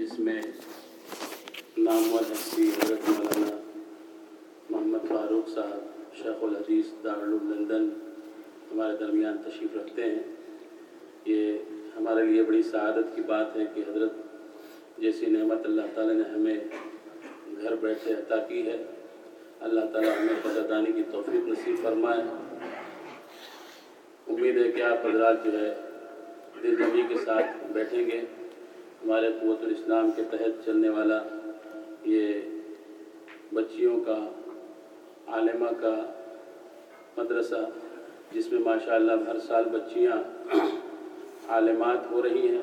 جس میں نامور ہستی حضرت مولانا محمد فاروق صاحب، شیخ الحدیث دارالعلوم لندن ہمارے درمیان تشریف رکھتے ہیں۔ یہ ہمارے لیے بڑی سعادت کی بات ہے کہ حضرت جیسی نعمت اللہ تعالیٰ نے ہمیں گھر بیٹھے عطا کی ہے۔ اللہ تعالیٰ ہمیں قدردانی کی توفیق نصیب فرمائے۔ امید ہے کہ آپ حضرات جو ہے دل جمی کے ساتھ بیٹھیں گے۔ ہمارے قوت الاسلام کے تحت چلنے والا یہ بچیوں کا، عالمہ کا مدرسہ، جس میں ماشاء اللہ ہر سال بچیاں عالمات ہو رہی ہیں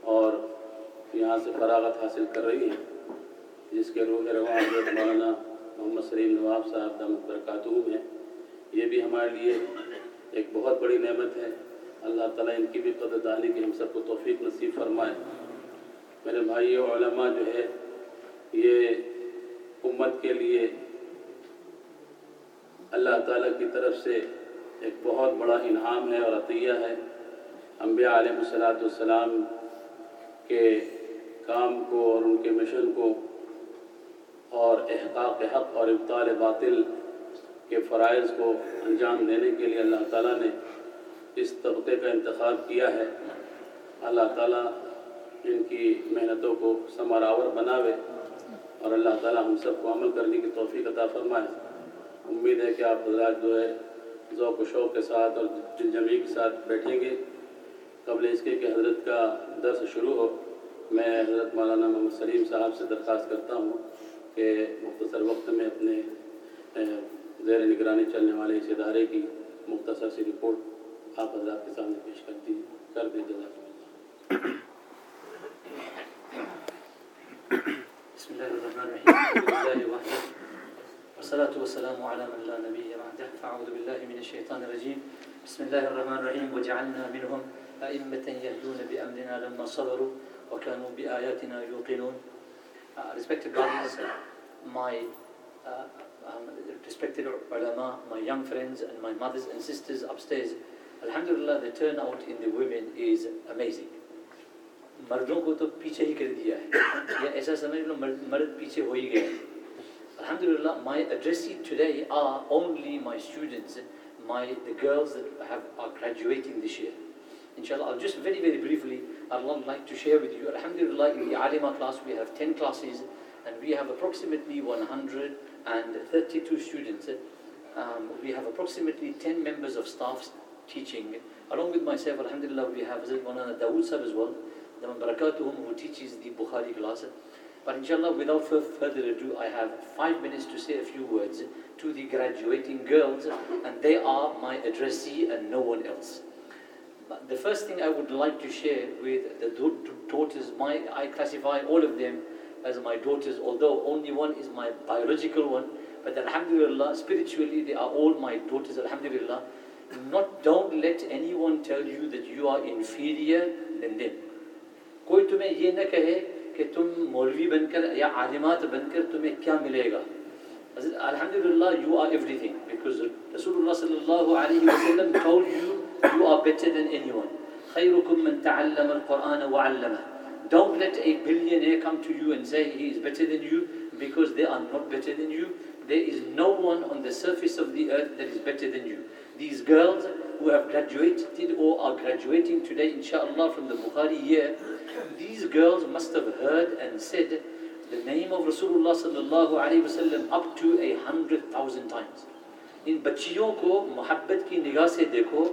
اور یہاں سے فراغت حاصل کر رہی ہیں، جس کے روح رواں حضرت مولانا محمد سلیم نواب صاحب دامت برکاتہ ہیں۔ یہ بھی ہمارے لیے ایک بہت بڑی نعمت ہے۔ اللہ تعالیٰ ان کی بھی قدردانی کی ہم سب کو توفیق نصیب فرمائے۔ میرے بھائی علماء جو ہے، یہ امت کے لیے اللہ تعالیٰ کی طرف سے ایک بہت بڑا انعام ہے اور عطیہ ہے۔ انبیاء علیہ الصلاۃ والسلام کے کام کو اور ان کے مشن کو اور احقاق حق اور ابطال باطل کے فرائض کو انجام دینے کے لیے اللہ تعالیٰ نے اس طبقے کا انتخاب کیا ہے، اللہ تعالیٰ ان کی محنتوں کو سماراور بناوے اور اللہ تعالیٰ ہم سب کو عمل کرنے کی توفیق عطا فرمائے۔ امید ہے کہ آپ حضرات جو ہے ذوق و شوق کے ساتھ اور دل کے ساتھ بیٹھیں گے۔ قبل اس کے کہ حضرت کا درس شروع ہو، میں حضرت مولانا محمد سلیم صاحب سے درخواست کرتا ہوں کہ مختصر وقت میں اپنے زیر نگرانی چلنے والے اس ادارے کی مختصر سی رپورٹ آپ حضرات کے سامنے پیش کر دی کر دیں جزاک اللہ۔ بسم الله الرحمن الرحيم والصلاة والسلام على من لا نبي بعده فأعوذ بالله من الشيطان الرجيم بسم الله الرحمن الرحيم وجعلنا منهم أئمة يهدون بأمرنا لما صبروا وكانوا بآياتنا يوقنون uh, Respected brothers, my uh, um, respected ulama, my young friends and my mothers and sisters upstairs, Alhamdulillah, the turnout in the women is amazing. مردوں کو تو پیچھے ہی کر دیا ہے۔ یا ایسا سمجھ لو مرد پیچھے ہو ہی گئے الحمد للہ my addressees today are only my students my the girls are graduating this year ان شاء اللہ just very very briefly I like like to share with you الحمد للہ in the عالمہ class we have ten classes and we have approximately one hundred and thirty two students we have teaching along with myself alhamdulillah we have Hazrat Maulana Dawood Sahib as well Daman Barakatuhum who teaches the Bukhari class. But inshallah, without further ado, I have five minutes to say a few words to the graduating girls, and they are my addressee and no one else. But the first thing I would like to share with the daughters, my, I classify all of them as my daughters, although only one is my biological one, but alhamdulillah, spiritually, they are all my daughters, alhamdulillah. Not don't let anyone tell you that you are inferior than them کوئی تمہیں یہ نہ کہے کہ تم مولوی بن کر یا عالمات بن کر تمہیں کیا ملے گا؟ الحمد للہ you are everything because رسول اللہ صلی اللہ علیہ وسلم told you you are better than anyone. خیرکم من تعلم القرآن وعلمہ don't let a billionaire come to you and say he is better than you because they are not better than you. There is no one on the surface of the earth that is better than you. These girls who have graduated or are graduating today inshallah from the Bukhari year these girls must have heard and said the name of Rasulullah sallallahu alayhi wasallam up to a hundred thousand times. ان بچیوں کو محبت کی نگاہ سے دیکھو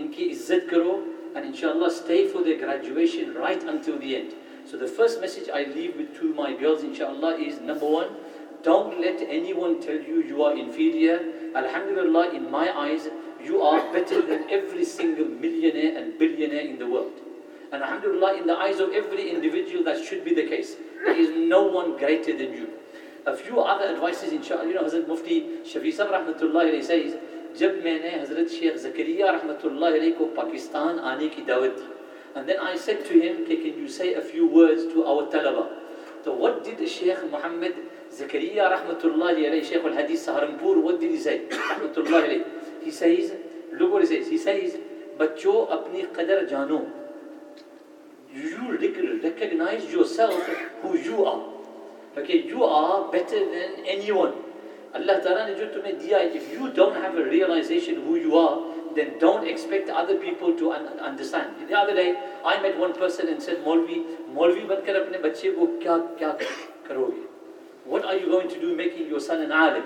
ان کی عزت کرو and inshallah stay for their graduation right until the end. So the first message I leave with to my girls inshallah is number one, don't let anyone tell you you are inferior. Alhamdulillah, in my eyes, you are better than every single millionaire and billionaire in the world. And alhamdulillah, in the eyes of every individual, that should be the case. There is no one greater than you. A few other advices, inshallah, you know, Hazrat Mufti Shafi Sahib rahmatullah alayhi says, جب میں نے حضرت شیخ زکریہ رحمۃ اللہ علیہ کو پاکستان آنے کی دعوت دی and then I said to him کہ can you say a few words to our طلبہ so what did Sheikh Muhammad Zakaria رحمۃ اللہ علیہ شیخ الحدیث Saharanpur what did he say رحمۃ اللہ علیہ he says look what he says he says بچوں اپنی قدر جانو you recognize realize yourself who you are. Okay, you are better than anyone. Allah Ta'ala ne jo tumhe diya hai, if you don't have a realization who you are, then don't expect other people to un- understand. The other day, I met one person and said, Maulvi, Maulvi bankar apne bachche ko kya, kya karoge? What are you going to do making your son an alim?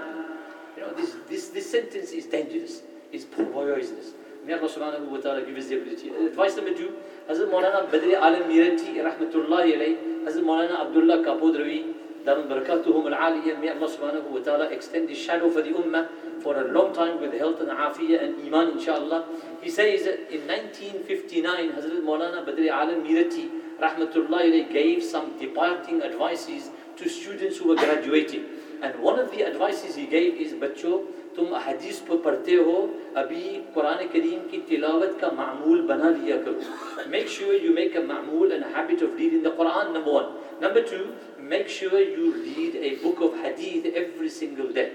You know, this, this, this sentence is dangerous. It's poisonous. May Allah subhanahu wa ta'ala give us the ability. Advice number two, Hazrat Maulana Badri Alam Mirati, rahmatullahi alayhi, Hazrat Maulana Abdullah Kapod Ravi, Darun Barakatuhum al-Aliyah, may Allah subhanahu wa ta'ala extend his shadow for the ummah for a long time with health and afiyah and iman inshallah. He says in 1959, Hazrat Maulana Badri Alam Mirati, rahmatullahi alayhi, gave some departing advices to students who were graduating. And one of the advices he gave is, بچو تم حدیث کو پڑھتے ہو ابھی قرآن کریم کی تلاوت کا معمول بنا لیا کرو make sure you make a معمول and habit of reading the Quran number one number two make sure you read a book of Hadith every single day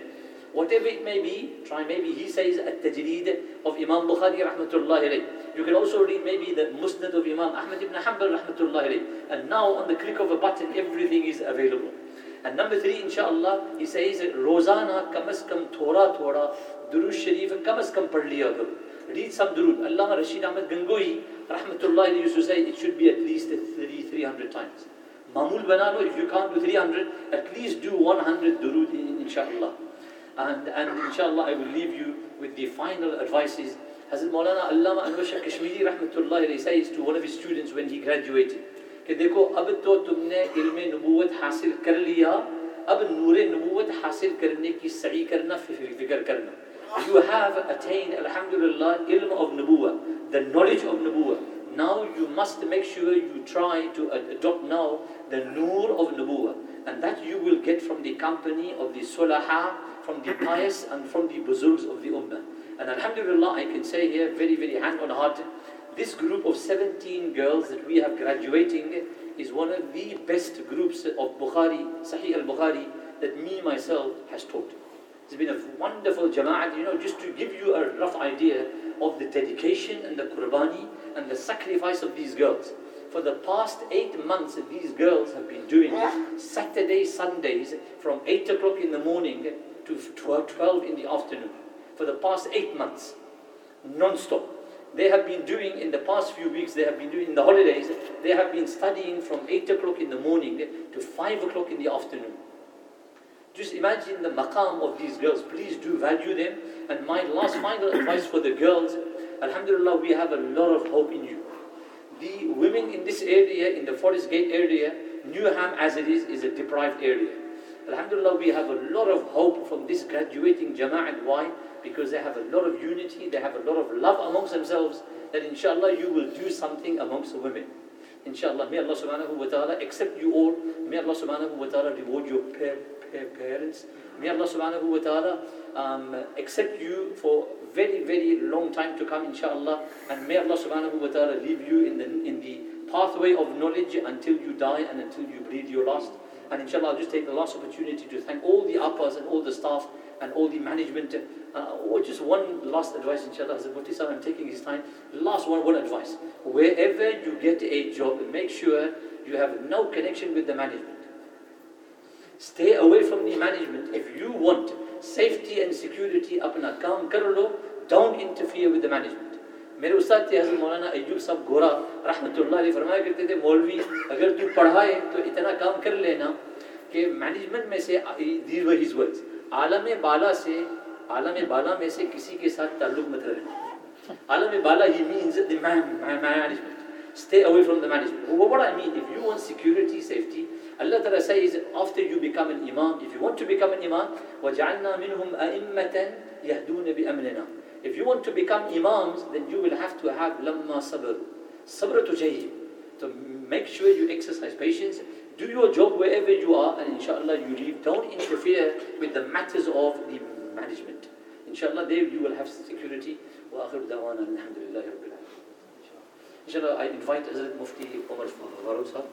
whatever it maybe try maybe ہی سائز al-Tajrid of Imam Bukhari رحمۃ اللہ علیہ you can also read maybe the Musnad of Imam Ahmad ibn Hanbal رحمۃ اللہ علیہ and now on the click of a button everything is available and number three, inshallah, he says, Rozana kam as kam thoda thoda, Durud Sharif kam as kam pad liya karo. Read some Durud. Allah Rashid Ahmad Gangoi, rahmatullah, used to say it should be at least three, 300 times. Mamul banano, if you can't do 300, at least do 100 Durud, inshallah. And, and inshallah, I will leave you with the final advices. Hazrat Maulana Allama Anwar Shah Kashmiri, rahmatullah, says to one of his students when he graduated, کہ دیکھو اب تو تم نے علم نبوت حاصل کر لیا اب نور نبوت حاصل کرنے کی سعی کرنا فکر کرنا you have attained alhamdulillah ilm of nubuwa the knowledge of nubuwa now you must make sure you try to adopt now the nur of nubuwa and that you will get from the company of the sulaha from the pious and from the buzurgs of the ummah and alhamdulillah I can say here very very hand on heart this group of 17 girls that we have graduating is one of the best groups of Bukhari, Sahih al-Bukhari, that me myself has taught. It's been a wonderful jama'at, you know, just to give you a rough idea of the dedication and the qurbani and the sacrifice of these girls. For the past eight months, these girls have been doing Saturday, Sundays from 8 o'clock in the morning to 12 in the afternoon. For the past eight months, non-stop they have been doing in the past few weeks, they have been doing in the holidays, they have been studying from 8 o'clock in the morning to 5 o'clock in the afternoon. Just imagine the maqam of these girls. Please do value them. And my last final advice for the girls, Alhamdulillah, we have a lot of hope in you. The women in this area, in the Forest Gate area, Newham as it is, is a deprived area. Alhamdulillah, we have a lot of hope from this graduating jama'at. Why? Because they have a lot of unity, they have a lot of love amongst themselves, that inshallah you will do something amongst the women. Inshallah, may Allah subhanahu wa ta'ala accept you all. May Allah subhanahu wa ta'ala reward your pa- pa- parents. May Allah subhanahu wa ta'ala um, accept you for very, very long time to come, inshallah. And may Allah subhanahu wa ta'ala leave you in the, in the pathway of knowledge until you die and until you breathe your last. And inshallah, I'll just take the last opportunity to thank all the uppers and all the staff and all the management. Uh, or just one last advice, inshallah. Hazrat Mufti Sahib, I'm taking his time. Last one, one advice. Wherever you get a job, make sure you have no connection with the management. Stay away from the management. If you want safety and security, apna kaam kar lo, don't interfere with the management. میرے استاد تھے حضرت مولانا ایوب صاحب گورا رحمۃ اللہ علیہ فرمایا کرتے تھے مولوی اگر تو پڑھائے تو اتنا کام کر لینا کہ مینجمنٹ میں سے these were عالم بالا سے عالم بالا میں سے کسی کے ساتھ تعلق مت رکھنا۔ عالم بالا he means the man, stay away from the management. well, what I mean if you want security safety Allah Ta'ala says after you become an imam if you want to become an imam وَجَعَلْنَا مِنْهُمْ أَئِمَّةً يَهْدُونَ بِأَمْرِنَا۔ If you want to become imams, then you will have to have lamma sabr. Sabr to jayib. So make sure you exercise patience. Do your job wherever you are, and inshallah you leave. Don't interfere with the matters of the management. Inshallah, there you will have security. Wa akhir dawana alhamdulillah rabbil Inshallah, I invite Hazrat Mufti Umar Farooq.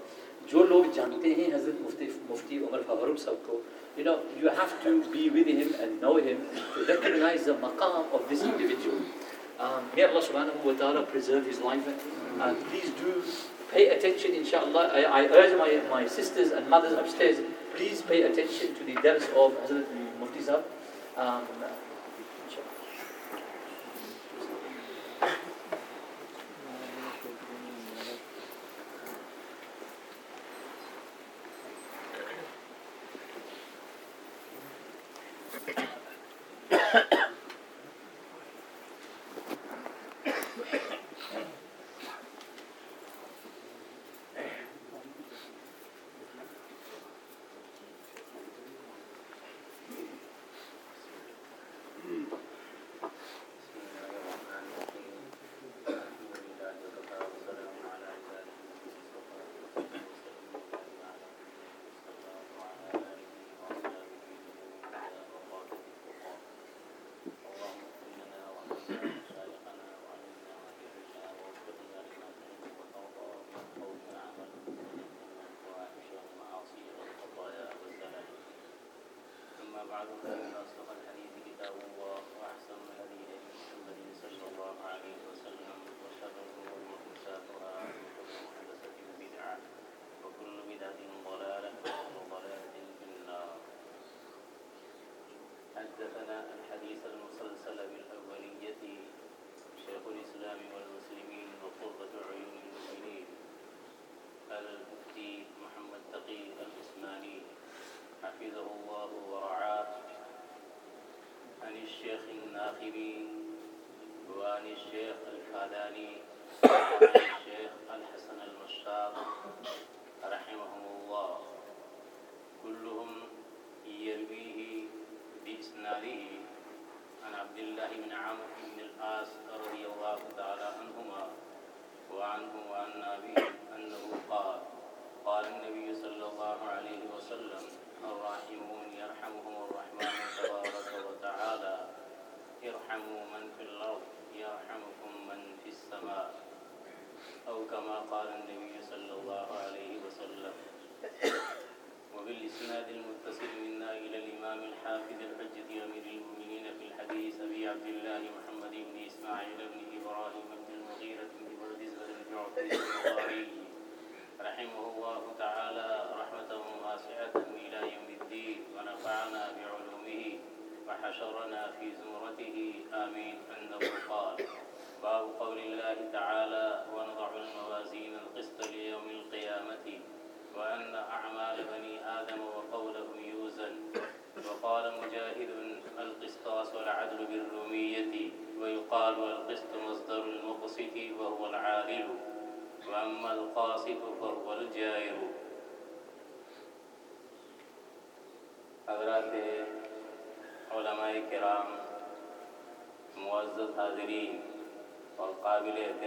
جو لوگ جانتے ہیں حضرت مفتی مفتی عمر فاروق صاحب کو you know you have to be with him and know him to recognize the maqam of this individual um, may Allah subhanahu wa ta'ala preserve his life and uh, please do pay attention, inshallah. I, I urge my, my sisters and mothers upstairs, please pay attention to the dars of Hazrat Mufti Sahib. Um, معلوم کرنا یعنی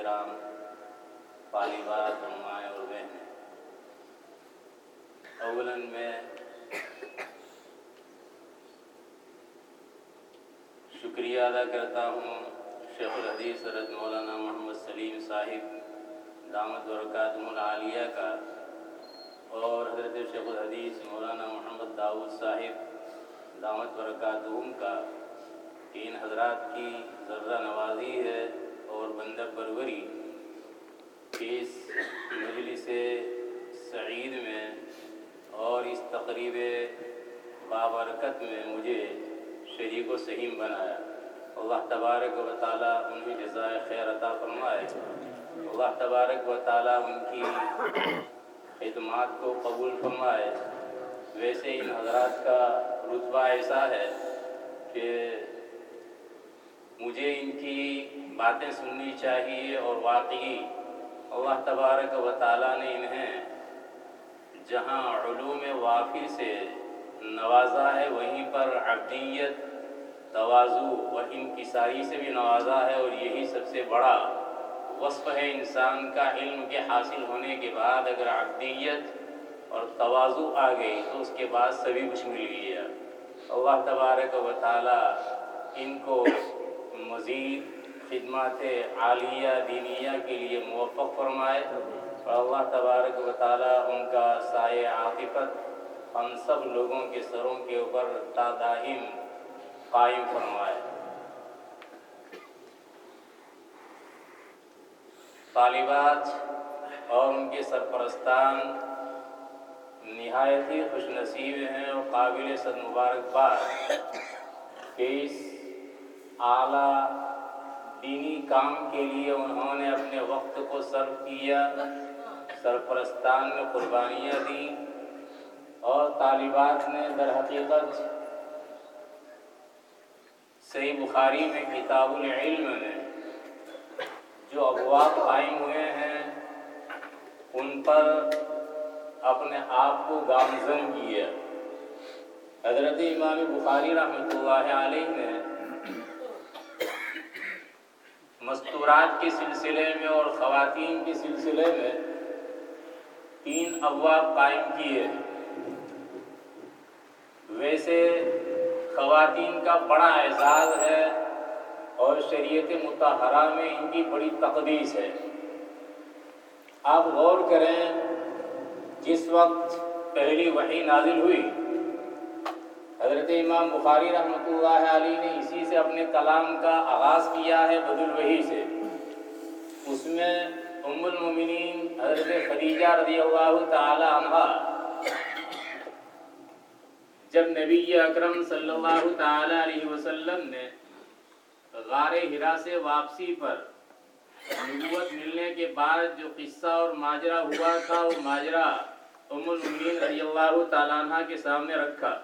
قابل احترام طالبات امائیں اور بہنیں اولاً میں شکریہ ادا کرتا ہوں شیخ الحدیث حضرت مولانا محمد سلیم صاحب دامت برکاتم العالیہ کا اور حضرت شیخ الحدیث مولانا محمد داؤد صاحب دامت برکاتہم کا کہ ان حضرات کی ذرہ نوازی ہے۔ بندہ پروری کہ اس مجلس سعید میں اور اس تقریب بابرکت میں مجھے شریک و سہیم بنایا۔ اللہ تبارک و تعالیٰ انہیں جزائے خیر عطا فرمائے۔ اللہ تبارک و تعالیٰ ان کی خدمات کو قبول فرمائے۔ ویسے ان حضرات کا رتبہ ایسا ہے کہ مجھے ان کی باتیں سننی چاہیے اور واقعی اللہ تبارک و تعالیٰ نے انہیں جہاں علوم وافر سے نوازا ہے وہیں پر عبدیت توازو و انکساری سے بھی نوازا ہے اور یہی سب سے بڑا وصف ہے انسان کا علم کے حاصل ہونے کے بعد اگر عبدیت اور توازو آ گئی تو اس کے بعد سبھی کچھ مل گیا۔ اللہ تبارک و تعالیٰ ان کو مزید خدمات عالیہ دینیہ کے لیے موفق فرمائے۔ اور اللہ تبارک و تعالیٰ ان کا سائے عاطفت ہم سب لوگوں کے سروں کے اوپر تادائم قائم فرمائے۔ طالبات اور ان کے سرپرستان نہایت ہی خوش نصیب ہیں اور قابل صد مبارکباد۔ کہ اس اعلیٰ دینی کام کے لیے انہوں نے اپنے وقت کو صرف کیا، سرپرستان میں قربانیاں دیں اور طالبات نے در حقیقت صحیح بخاری میں کتاب العلم میں جو ابواب قائم ہوئے ہیں، ان پر اپنے آپ کو گامزن کیا۔ حضرت امام بخاری رحمۃ اللہ علیہ نے مستورات کے سلسلے میں اور خواتین کے سلسلے میں تین ابواب قائم کیے ویسے خواتین کا بڑا اعزاز ہے اور شریعت متحرہ میں ان کی بڑی تقدیس ہے۔ آپ غور کریں، جس وقت پہلی وحی نازل ہوئی حضرت امام بخاری رحمۃ اللہ علیہ نے اسی سے اپنے کلام کا آغاز کیا ہے بد الوحی سے۔ اس میں ام المومنین حضرت خدیجہ رضی اللہ تعالی عنہ جب نبی اکرم صلی اللہ تعالی علیہ وسلم نے غار ہرا سے واپسی پر نبوت ملنے کے بعد جو قصہ اور ماجرا ہوا تھا، وہ ماجرا ام المؤمنین رضی اللہ تعالیٰ عنہ کے سامنے رکھا۔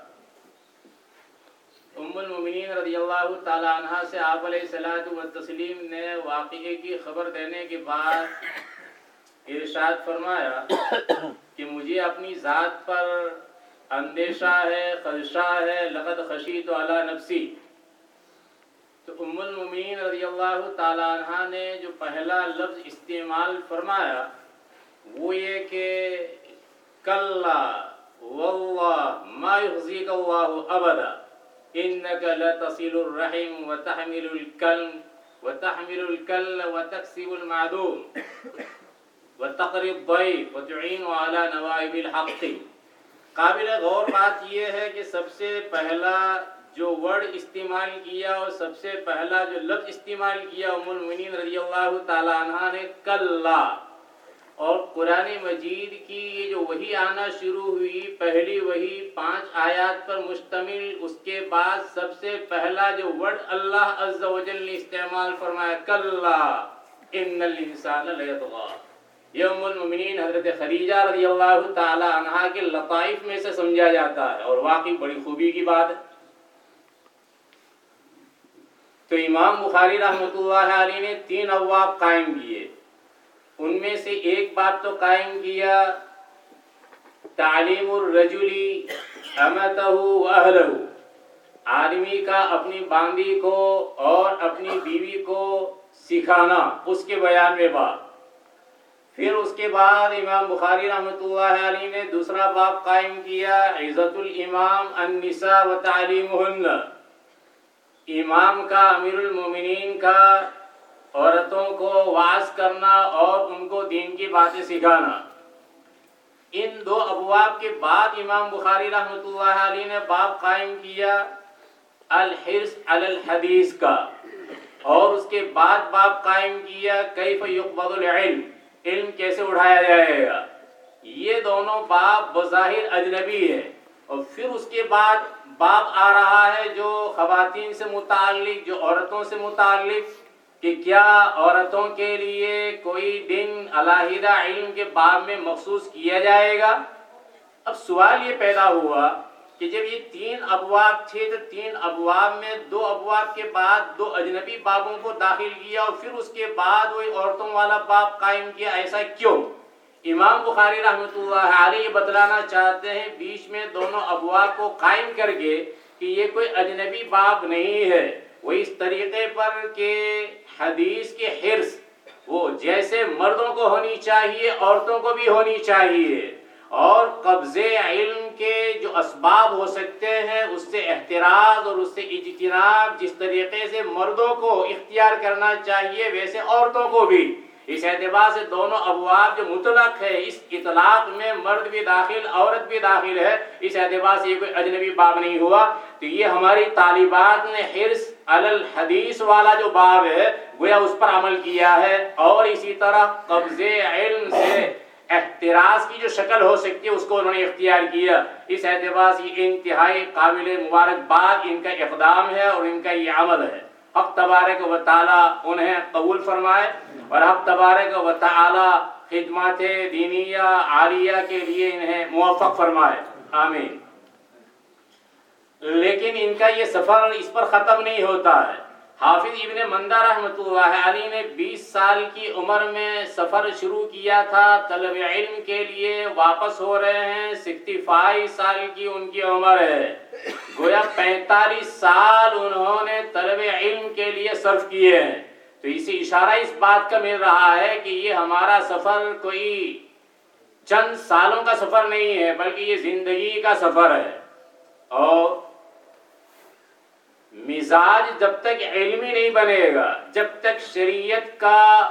ام المؤمنین رضی اللہ تعالیٰ عنہ سے آپ علیہ الصلوۃ والتسلیم نے واقعے کی خبر دینے کے بعد ارشاد فرمایا کہ مجھے اپنی ذات پر اندیشہ ہے، خدشہ ہے، لقد خشیت علی نفسی۔ تو ام المؤمنین رضی اللہ تعالیٰ عنہ نے جو پہلا لفظ استعمال فرمایا وہ یہ کہ کلا، واللہ، ما یخزیک اللہ ابدا۔ انك لا تصل الرحم وتحمل الكلم، وتحمل الكل وتكسب المعدوم. وتقري الضيف وتعين على نوائب الحق. قابل غور بات یہ ہے کہ سب سے پہلا جو ورڈ استعمال کیا اور سب سے پہلا جو لفظ استعمال کیا، ام المؤمنین رضی اللہ تعالی عنہ نے، کلا. اور قرآن مجید کی یہ جو وہی آنا شروع ہوئی، پہلی وہی پانچ آیات پر مشتمل، اس کے بعد سب سے پہلا جو ورڈ اللہ عز و جل نے استعمال فرمایا، کلا، ان الانسان لیطغا المؤمنین، حضرت خدیجہ رضی اللہ تعالی عنہ کے لطائف میں سے سمجھا جاتا ہے، اور واقعی بڑی خوبی کی بات ہے۔ تو امام بخاری رحمۃ اللہ علیہ نے تین ابواب قائم کیے۔ ان میں سے ایک بات تو قائم کیا، تعلیم الرجلی امتہ و آدمی کا اپنی باندی کو اور اپنی بیوی کو سکھانا، اس کے بیان میں بات۔ پھر اس کے بعد امام بخاری رحمۃ اللہ علیہ نے دوسرا باب قائم کیا، عزت الامام النساء و تعلیم امام کا امیر المومنین کا عورتوں کو واز کرنا اور ان کو دین کی باتیں سکھانا۔ ان دو ابواب کے بعد امام بخاری رحمۃ اللہ علیہ نے باب قائم کیا، الحرص علی الحدیث کا۔ اور اس کے بعد باب قائم کیا، کیف یقبض العلم، علم کیسے اٹھایا جائے گا۔ یہ دونوں باب بظاہر اجنبی ہے اور پھر اس کے بعد باب آ رہا ہے جو خواتین سے متعلق، جو عورتوں سے متعلق کہ کیا عورتوں کے لیے کوئی دن علیحدہ علم کے باب میں مخصوص کیا جائے گا؟ اب سوال یہ پیدا ہوا کہ جب یہ تین ابواب تھے تو تین ابواب میں دو ابواب کے بعد دو اجنبی بابوں کو داخل کیا اور پھر اس کے بعد وہی عورتوں والا باب قائم کیا، ایسا کیوں؟ امام بخاری رحمۃ اللہ علیہ بتلانا چاہتے ہیں بیچ میں دونوں ابواب کو قائم کر کے کہ یہ کوئی اجنبی باب نہیں ہے۔ وہ اس طریقے پر کہ حدیث کے حرص، وہ جیسے مردوں کو ہونی چاہیے، عورتوں کو بھی ہونی چاہیے۔ اور قبض علم کے جو اسباب ہو سکتے ہیں، اس سے احتراز اور اس سے اجتناب، جس طریقے سے مردوں کو اختیار کرنا چاہیے، ویسے عورتوں کو بھی۔ اس اعتبار سے دونوں ابواب جو مطلق ہے اس اطلاق میں مرد بھی داخل، عورت بھی داخل ہے۔ اس اعتبار سے یہ کوئی اجنبی باب نہیں ہوا۔ تو یہ ہماری طالبات نے حرص الحدیث والا جو باب ہے گویا اس پر عمل کیا ہے اور اسی طرح قبض علم سے احتراز کی جو شکل ہو سکتی ہے، اس کو انہوں نے اختیار کیا۔ اس اعتبار سے انتہائی قابل مبارکباد ان کا اقدام ہے اور ان کا یہ عمل ہے۔ حق تبارک و تعالی انہیں قبول فرمائے اور حق تبارک و تعالی خدمات دینیہ، عالیہ کے لیے انہیں موفق فرمائے۔ آمین۔ لیکن ان کا یہ سفر اس پر ختم نہیں ہوتا ہے۔ حافظ ابن مندہ رحمۃ اللہ علی نے بیس سال کی عمر میں سفر شروع کیا تھا، طلب علم کے لیے واپس ہو رہے ہیں، سکسٹی فائیو سال کی ان کی عمر ہے۔ گویا پینتالیس سال انہوں نے طلب علم کے لیے صرف کیے ہیں۔ تو اسی اشارہ اس بات کا مل رہا ہے کہ یہ ہمارا سفر کوئی چند سالوں کا سفر نہیں ہے، بلکہ یہ زندگی کا سفر ہے۔ اور مزاج جب تک علمی نہیں بنے گا، جب تک شریعت کا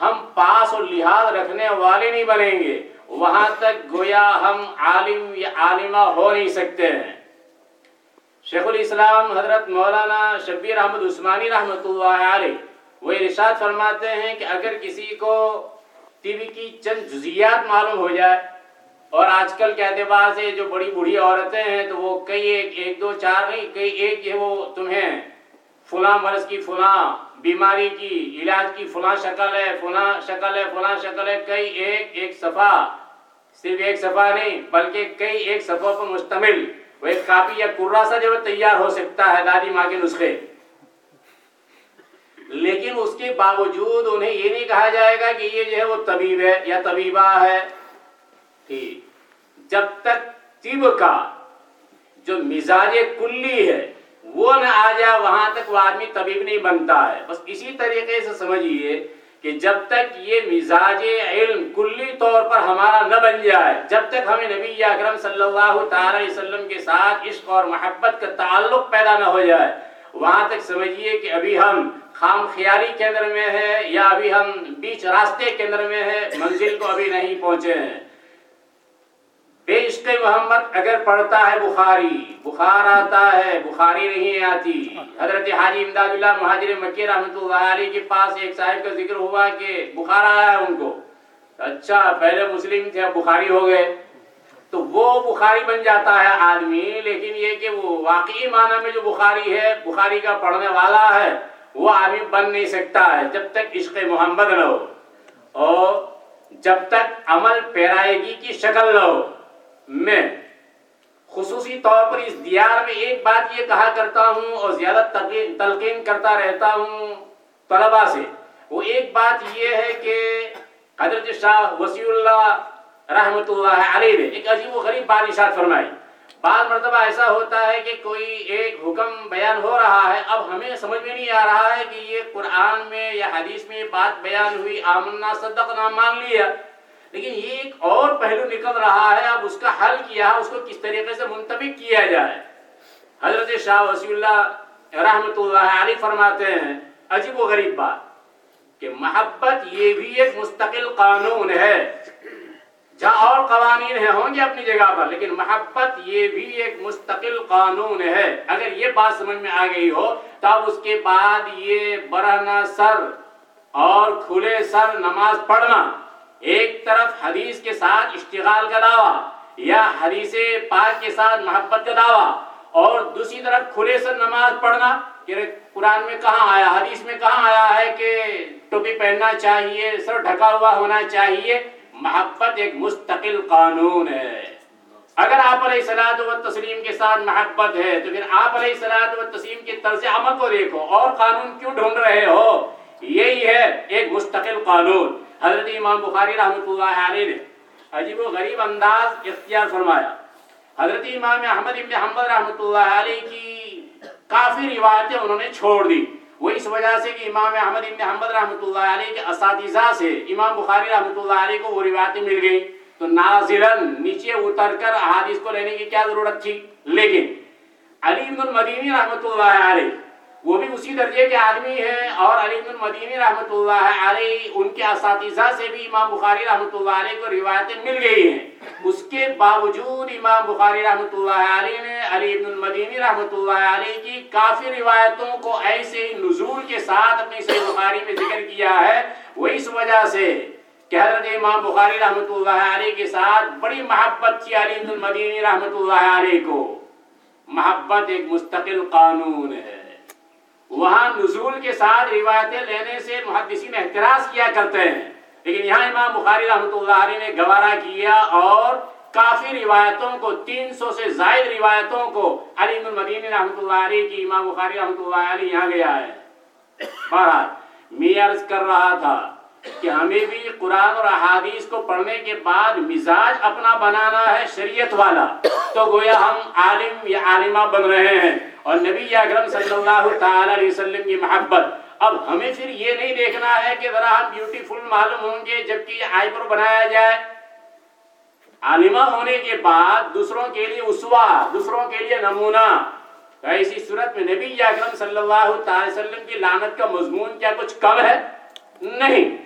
ہم پاس اور لحاظ رکھنے والے نہیں بنیں گے، وہاں تک گویا ہم عالم یا عالمہ ہو نہیں سکتے ہیں۔ شیخ الاسلام حضرت مولانا شبیر احمد عثمانی رحمۃ اللہ علیہ وہ ارشاد فرماتے ہیں کہ اگر کسی کو طب کی چند جزیات معلوم ہو جائے اور آج کل کے اعتبار سے جو بڑی بوڑھی عورتیں ہیں تو وہ کئی ایک ایک دو چار نہیں، کئی ایک یہ وہ تمہیں فلاں مرض کی فلاں بیماری کی، علاج کی فلاں شکل ہے، فلاں شکل ہے، فلاں شکل ہے، کئی ایک ایک صفحہ، صرف ایک صفحہ نہیں، بلکہ کئی ایک صفحوں پر مشتمل، وہ ایک کاپی یا کرا سا جو تیار ہو سکتا ہے دادی ماں کے نسخے۔ لیکن اس کے باوجود انہیں یہ نہیں کہا جائے گا کہ یہ جو ہے وہ طبیب ہے یا طبیبہ ہے۔ ٹھیک۔ جب تک طب کا جو مزاج کلی ہے، وہ نہ آ جائے، وہاں تک وہ آدمی طبیب نہیں بنتا ہے۔ بس اسی طریقے سے سمجھیے کہ جب تک یہ مزاج علم کلی طور پر ہمارا نہ بن جائے، جب تک ہمیں نبی اکرم صلی اللہ تعالی وسلم کے ساتھ عشق اور محبت کا تعلق پیدا نہ ہو جائے، وہاں تک سمجھیے کہ ابھی ہم خام خیالی کے اندر میں ہے یا ابھی ہم بیچ راستے کے اندر میں ہے منزل کو ابھی نہیں پہنچے ہیں۔ بے عشق محمد اگر پڑھتا ہے بخاری، بخار آتا ہے، بخاری نہیں آتی۔ حضرت حاجی امداد اللہ مہاجر مکی رحمۃ اللہ علیہ کے پاس ایک صاحب کا ذکر ہوا کہ بخار آیا ہے ان کو۔ اچھا پہلے مسلم تھے، اب بخاری ہو گئے۔ تو وہ بخاری بن جاتا ہے آدمی، لیکن یہ کہ وہ واقعی معنی میں جو بخاری ہے، بخاری کا پڑھنے والا ہے، وہ آدمی بن نہیں سکتا ہے۔ جب تک عشق محمد نہ ہو، اور جب تک عمل پیرائیگی کی شکل نہ ہو۔ میں خصوصی طور پر اس دیار میں ایک بات یہ کہا کرتا ہوں اور زیادہ تلقین کرتا رہتا ہوں طلبا سے، وہ ایک بات یہ ہے کہ حضرت شاہ وسیع اللہ رحمت اللہ علیہ نے ایک عجیب و غریب بات اشارت فرمائی۔ بعض مرتبہ ایسا ہوتا ہے کہ کوئی ایک حکم بیان ہو رہا ہے، اب ہمیں سمجھ میں نہیں آ رہا ہے کہ یہ قرآن میں یا حدیث میں بات بیان ہوئی، آمنا صدق نام مان لیا۔ لیکن یہ ایک اور پہلو نکل رہا ہے، اب اس کا حل کیا، اس کو کس طریقے سے منتبک کیا جائے؟ حضرت شاہ وسیع اللہ رحمت اللہ علیہ فرماتے ہیں، عجیب و غریب بات کہ محبت یہ بھی ایک مستقل قانون ہے۔ جہاں اور قوانین ہیں، ہوں گے اپنی جگہ پر، لیکن محبت یہ بھی ایک مستقل قانون ہے۔ اگر یہ بات سمجھ میں آ گئی ہو تو اب اس کے بعد یہ برہنا سر اور کھلے سر نماز پڑھنا۔ ایک طرف حدیث کے ساتھ اشتغال کا دعویٰ یا حدیث پاک کے ساتھ محبت کا دعویٰ اور دوسری طرف کھلے سر نماز پڑھنا کہ قرآن میں کہاں آیا، حدیث میں کہاں آیا ہے کہ ٹوپی پہننا چاہیے، سر ڈھکا ہوا ہونا چاہیے، محبت ایک مستقل قانون ہے۔ اگر آپ علیہ سلاد و تسلیم کے ساتھ محبت ہے تو پھر آپ علیہ سلاد و تسلیم کے طرز عمل کو دیکھو اور قانون کیوں ڈھونڈ رہے ہو؟ یہی ہے ایک مستقل قانون۔ حضرت امام بخاری رحمۃ اللہ علیہ نے عجیب و غریب انداز اختیار فرمایا۔ حضرت امام احمد ابن حمد رحمۃ اللہ علیہ کی کافی روایتیں انہوں نے چھوڑ دی۔ وہ اس وجہ سے کہ امام احمد ابن حمد رحمۃ اللہ علیہ کے اساتذہ سے امام بخاری رحمۃ اللہ علیہ کو وہ روایتیں مل گئی تو نازلن نیچے اتر کر احادیث کو لینے کی کیا ضرورت تھی؟ لیکن علی بن المدینی رحمۃ اللہ علیہ وہ بھی اسی درجے کے آدمی ہیں اور علی بن المدینی رحمۃ اللہ علیہ ان کے اساتذہ سے بھی امام بخاری رحمۃ اللہ علیہ کو روایتیں مل گئی ہیں۔ اس کے باوجود امام بخاری رحمۃ اللہ علیہ نے علی بن المدینی رحمۃ اللہ علیہ کی کافی روایتوں کو ایسے ہی نزول کے ساتھ اپنی صحیح بخاری میں ذکر کیا ہے۔ وہ اس وجہ سے کہ حضرت امام بخاری رحمۃ اللہ علیہ کے ساتھ بڑی محبت تھی علی بن المدینی رحمۃ اللہ علیہ کو۔ محبت ایک مستقل قانون ہے۔ وہاں نزول کے ساتھ روایتیں لینے سے محدثین احتراز کیا کرتے ہیں۔ لیکن یہاں امام بخاری رحمۃ اللہ علیہ نے گوارا کیا اور کافی روایتوں کو، تین سو سے زائد روایتوں کو علی المدینی رحمۃ اللہ علیہ کی امام بخاری رحمۃ اللہ علیہ یہاں گیا ہے۔ بہرحال، میں عرض کر رہا تھا کہ ہمیں بھی قرآن اور احادیث کو پڑھنے کے بعد مزاج اپنا بنانا ہے، شریعت والا۔ تو گویا ہم عالم یا عالمہ بن رہے ہیں۔ اور نبی اکرم صلی اللہ تعالی علیہ وسلم کی محبت۔ اب ہمیں پھر یہ نہیں دیکھنا ہے کہ ذرا ہم بیوٹیفل معلوم ہوں گے جبکہ یہ آئی پر بنایا جائے۔ عالمہ ہونے کے بعد دوسروں کے لیے اسوا، دوسروں کے لیے نمونہ۔ ایسی صورت میں نبی اکرم صلی اللہ تعالی وسلم کی لعنت کا مضمون کیا کچھ کم ہے؟ نہیں۔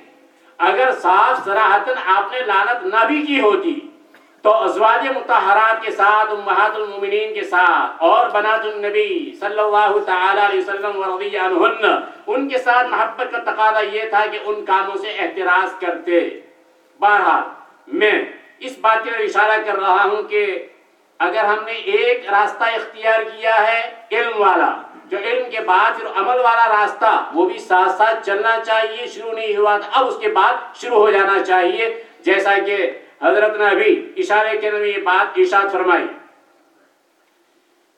اگر صاف صراحتن آپ نے لعنت نہ بھی کی ہوتی تو ازواج متحرات کے ساتھ، امہات المومنین کے ساتھ اور بنات النبی صلی اللہ تعالی علیہ وسلم ورضی عنہن، ان کے ساتھ محبت کا تقاضا یہ تھا کہ ان کاموں سے احتراز کرتے۔ بہرحال، میں اس بات کے اشارہ کر رہا ہوں کہ اگر ہم نے ایک راستہ اختیار کیا ہے علم والا، جو علم کے بعد پھر عمل والا راستہ، وہ بھی ساتھ ساتھ چلنا چاہیے، شروع نہیں ہوا تھا اب اس کے بعد شروع ہو جانا چاہیے۔ جیسا کہ حضرت نے ابھی اشارے کے نمی یہ بات ارشاد فرمائی۔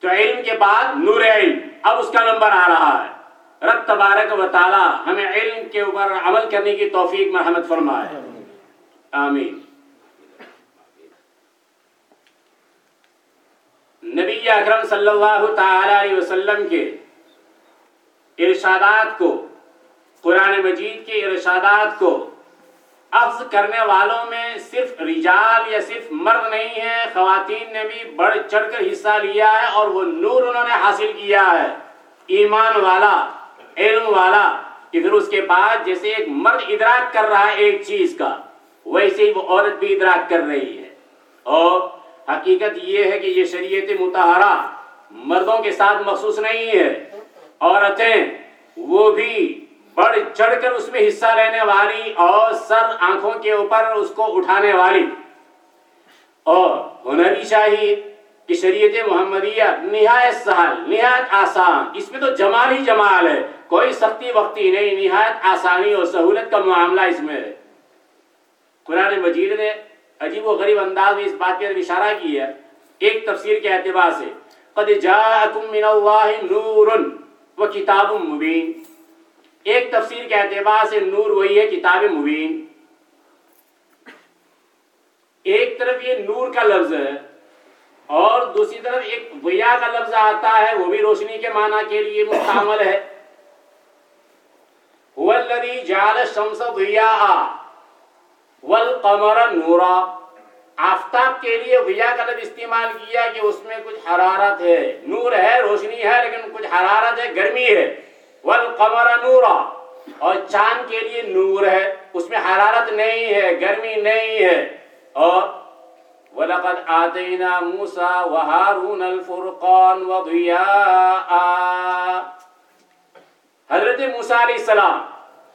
تو علم کے بعد نور علم، اب اس کا نمبر آ رہا ہے۔ رب تبارک و تعالی ہمیں علم کے اوپر عمل کرنے کی توفیق مرحمت فرمائے۔ آمین۔ نبی اکرم صلی اللہ تعالی علیہ وسلم کے ارشادات کو، قرآن مجید کے ارشادات کو افز کرنے والوں میں صرف رجال یا صرف مرد نہیں ہے، خواتین نے بھی بڑھ چڑھ کر حصہ لیا ہے اور وہ نور انہوں نے حاصل کیا ہے۔ ایمان والا، علم والا کہ پھر اس کے بعد جیسے ایک مرد ادراک کر رہا ہے ایک چیز کا، ویسے ہی وہ عورت بھی ادراک کر رہی ہے۔ اور حقیقت یہ ہے کہ یہ شریعت متحرہ مردوں کے ساتھ مخصوص نہیں ہے، عورتیں وہ بھی بڑھ چڑھ کر اس میں حصہ لینے والی اور سر آنکھوں کے اوپر اس کو اٹھانے والی۔ اور ہونا بھی چاہیے کہ شریعت محمدیہ نہایت سہل، نہایت آسان۔ اس میں تو جمال ہی جمال ہے۔ کوئی سختی وقتی نہیں، نہایت آسانی اور سہولت کا معاملہ اس میں ہے۔ قرآن مجید نے عجیب و غریب انداز میں اس بات کے اشارہ کی ہے۔ ایک تفسیر کے اعتبار سے، قد جاءکم من اللہ نور و کتاب مبین۔ ایک تفسیر کے اعتبار سے نور وہی ہے، کتاب مبین۔ ایک طرف یہ نور کا لفظ ہے اور دوسری طرف ایک ویا کا لفظ آتا ہے، وہ بھی روشنی کے معنی کے لیے مستعمل ہے۔ جعل الشمس ضياء والقمر نورا۔ آفتاب کے لیے ویا کا لفظ استعمال کیا کہ اس میں کچھ حرارت ہے۔ نور ہے، روشنی ہے، لیکن کچھ حرارت ہے، گرمی ہے۔ والقمر نورا۔ اور چاند کے لیے نور ہے، اس میں حرارت نہیں ہے، گرمی نہیں ہے۔ اور وَلَقَدْ آتَيْنَا مُوسَى وَهَارُونَ الْفُرْقَانَ وَضِيَاءً۔ حضرت موسیٰ علیہ السلام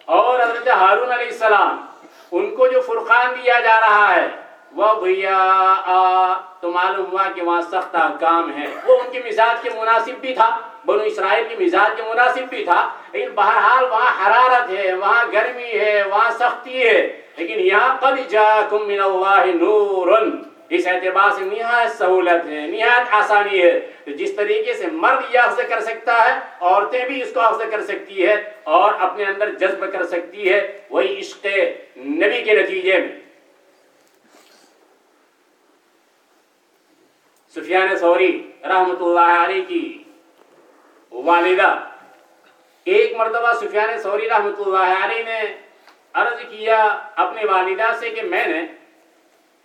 اور حضرت ہارون علیہ السلام، ان کو جو فرقان دیا جا رہا ہے وہ تو معلوم ہوا کہ وہاں سخت کام ہے۔ وہ ان کے مزاج کے مناسب بھی تھا، بنو اسرائیل کی مزاج کے مناسب بھی تھا، لیکن بہرحال وہاں حرارت ہے، وہاں گرمی ہے، وہاں سختی ہے۔ لیکن یہاں قد جاکم من اللہ نور۔ اس اعتبار سے نہایت سہولت ہے، نہایت آسانی ہے۔ تو جس طریقے سے مرد یہ افز کر سکتا ہے، عورتیں بھی اس کو افز کر سکتی ہے اور اپنے اندر جذب کر سکتی ہے، وہی عشق نبی کے نتیجے میں۔ سفیان سوری رحمت اللہ علیہ کی والدہ. ایک مرتبہ سفیان سوری رحمت اللہ علیہ نے عرض کیا اپنی والدہ سے کہ میں نے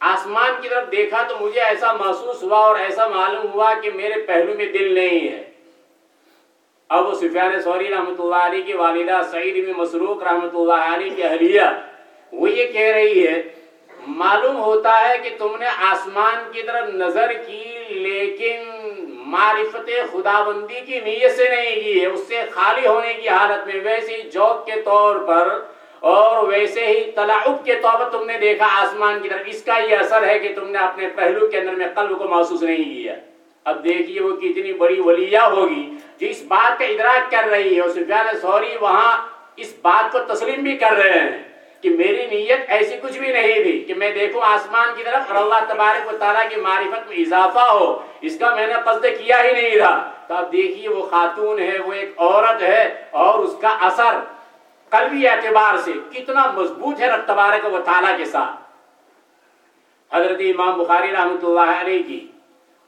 آسمان کی طرف دیکھا تو مجھے ایسا محسوس ہوا اور ایسا معلوم ہوا کہ میرے پہلو میں دل نہیں ہے۔ اب وہ سفیان سوری رحمۃ اللہ علیہ کی والدہ سعید بن مسروق رحمۃ اللہ علیہ کی اہلیہ وہ یہ کہہ رہی ہے معلوم ہوتا ہے کہ تم نے آسمان کی طرف نظر کی، لیکن معرفت خدا بندی کی نیت سے نہیں کی ہے، اس سے خالی ہونے کی حالت میں ویسے ہی جوک کے طور پر اور ویسے ہی تلاعب کے طور پر تم نے دیکھا آسمان کی طرف۔ اس کا یہ اثر ہے کہ تم نے اپنے پہلو کے اندر میں قلب کو محسوس نہیں کیا۔ اب دیکھیے وہ کتنی بڑی ولیہ ہوگی جو اس بات کا ادراک کر رہی ہے۔ اور سفیان سوری وہاں اس بات کو تسلیم بھی کر رہے ہیں۔ کہ میری نیت ایسی کچھ بھی نہیں تھی کہ میں دیکھوں آسمان کی طرف اور اللہ تبارک و تعالیٰ کی معرفت میں اضافہ ہو۔ اس کا میں نے قصد کیا ہی نہیں تھا۔ تو اب دیکھیے وہ خاتون ہے، وہ ایک عورت ہے اور اس کا اثر قلبی اعتبار سے کتنا مضبوط ہے رب تبارک و تعالیٰ کے ساتھ۔ حضرت امام بخاری رحمۃ اللہ علیہ کی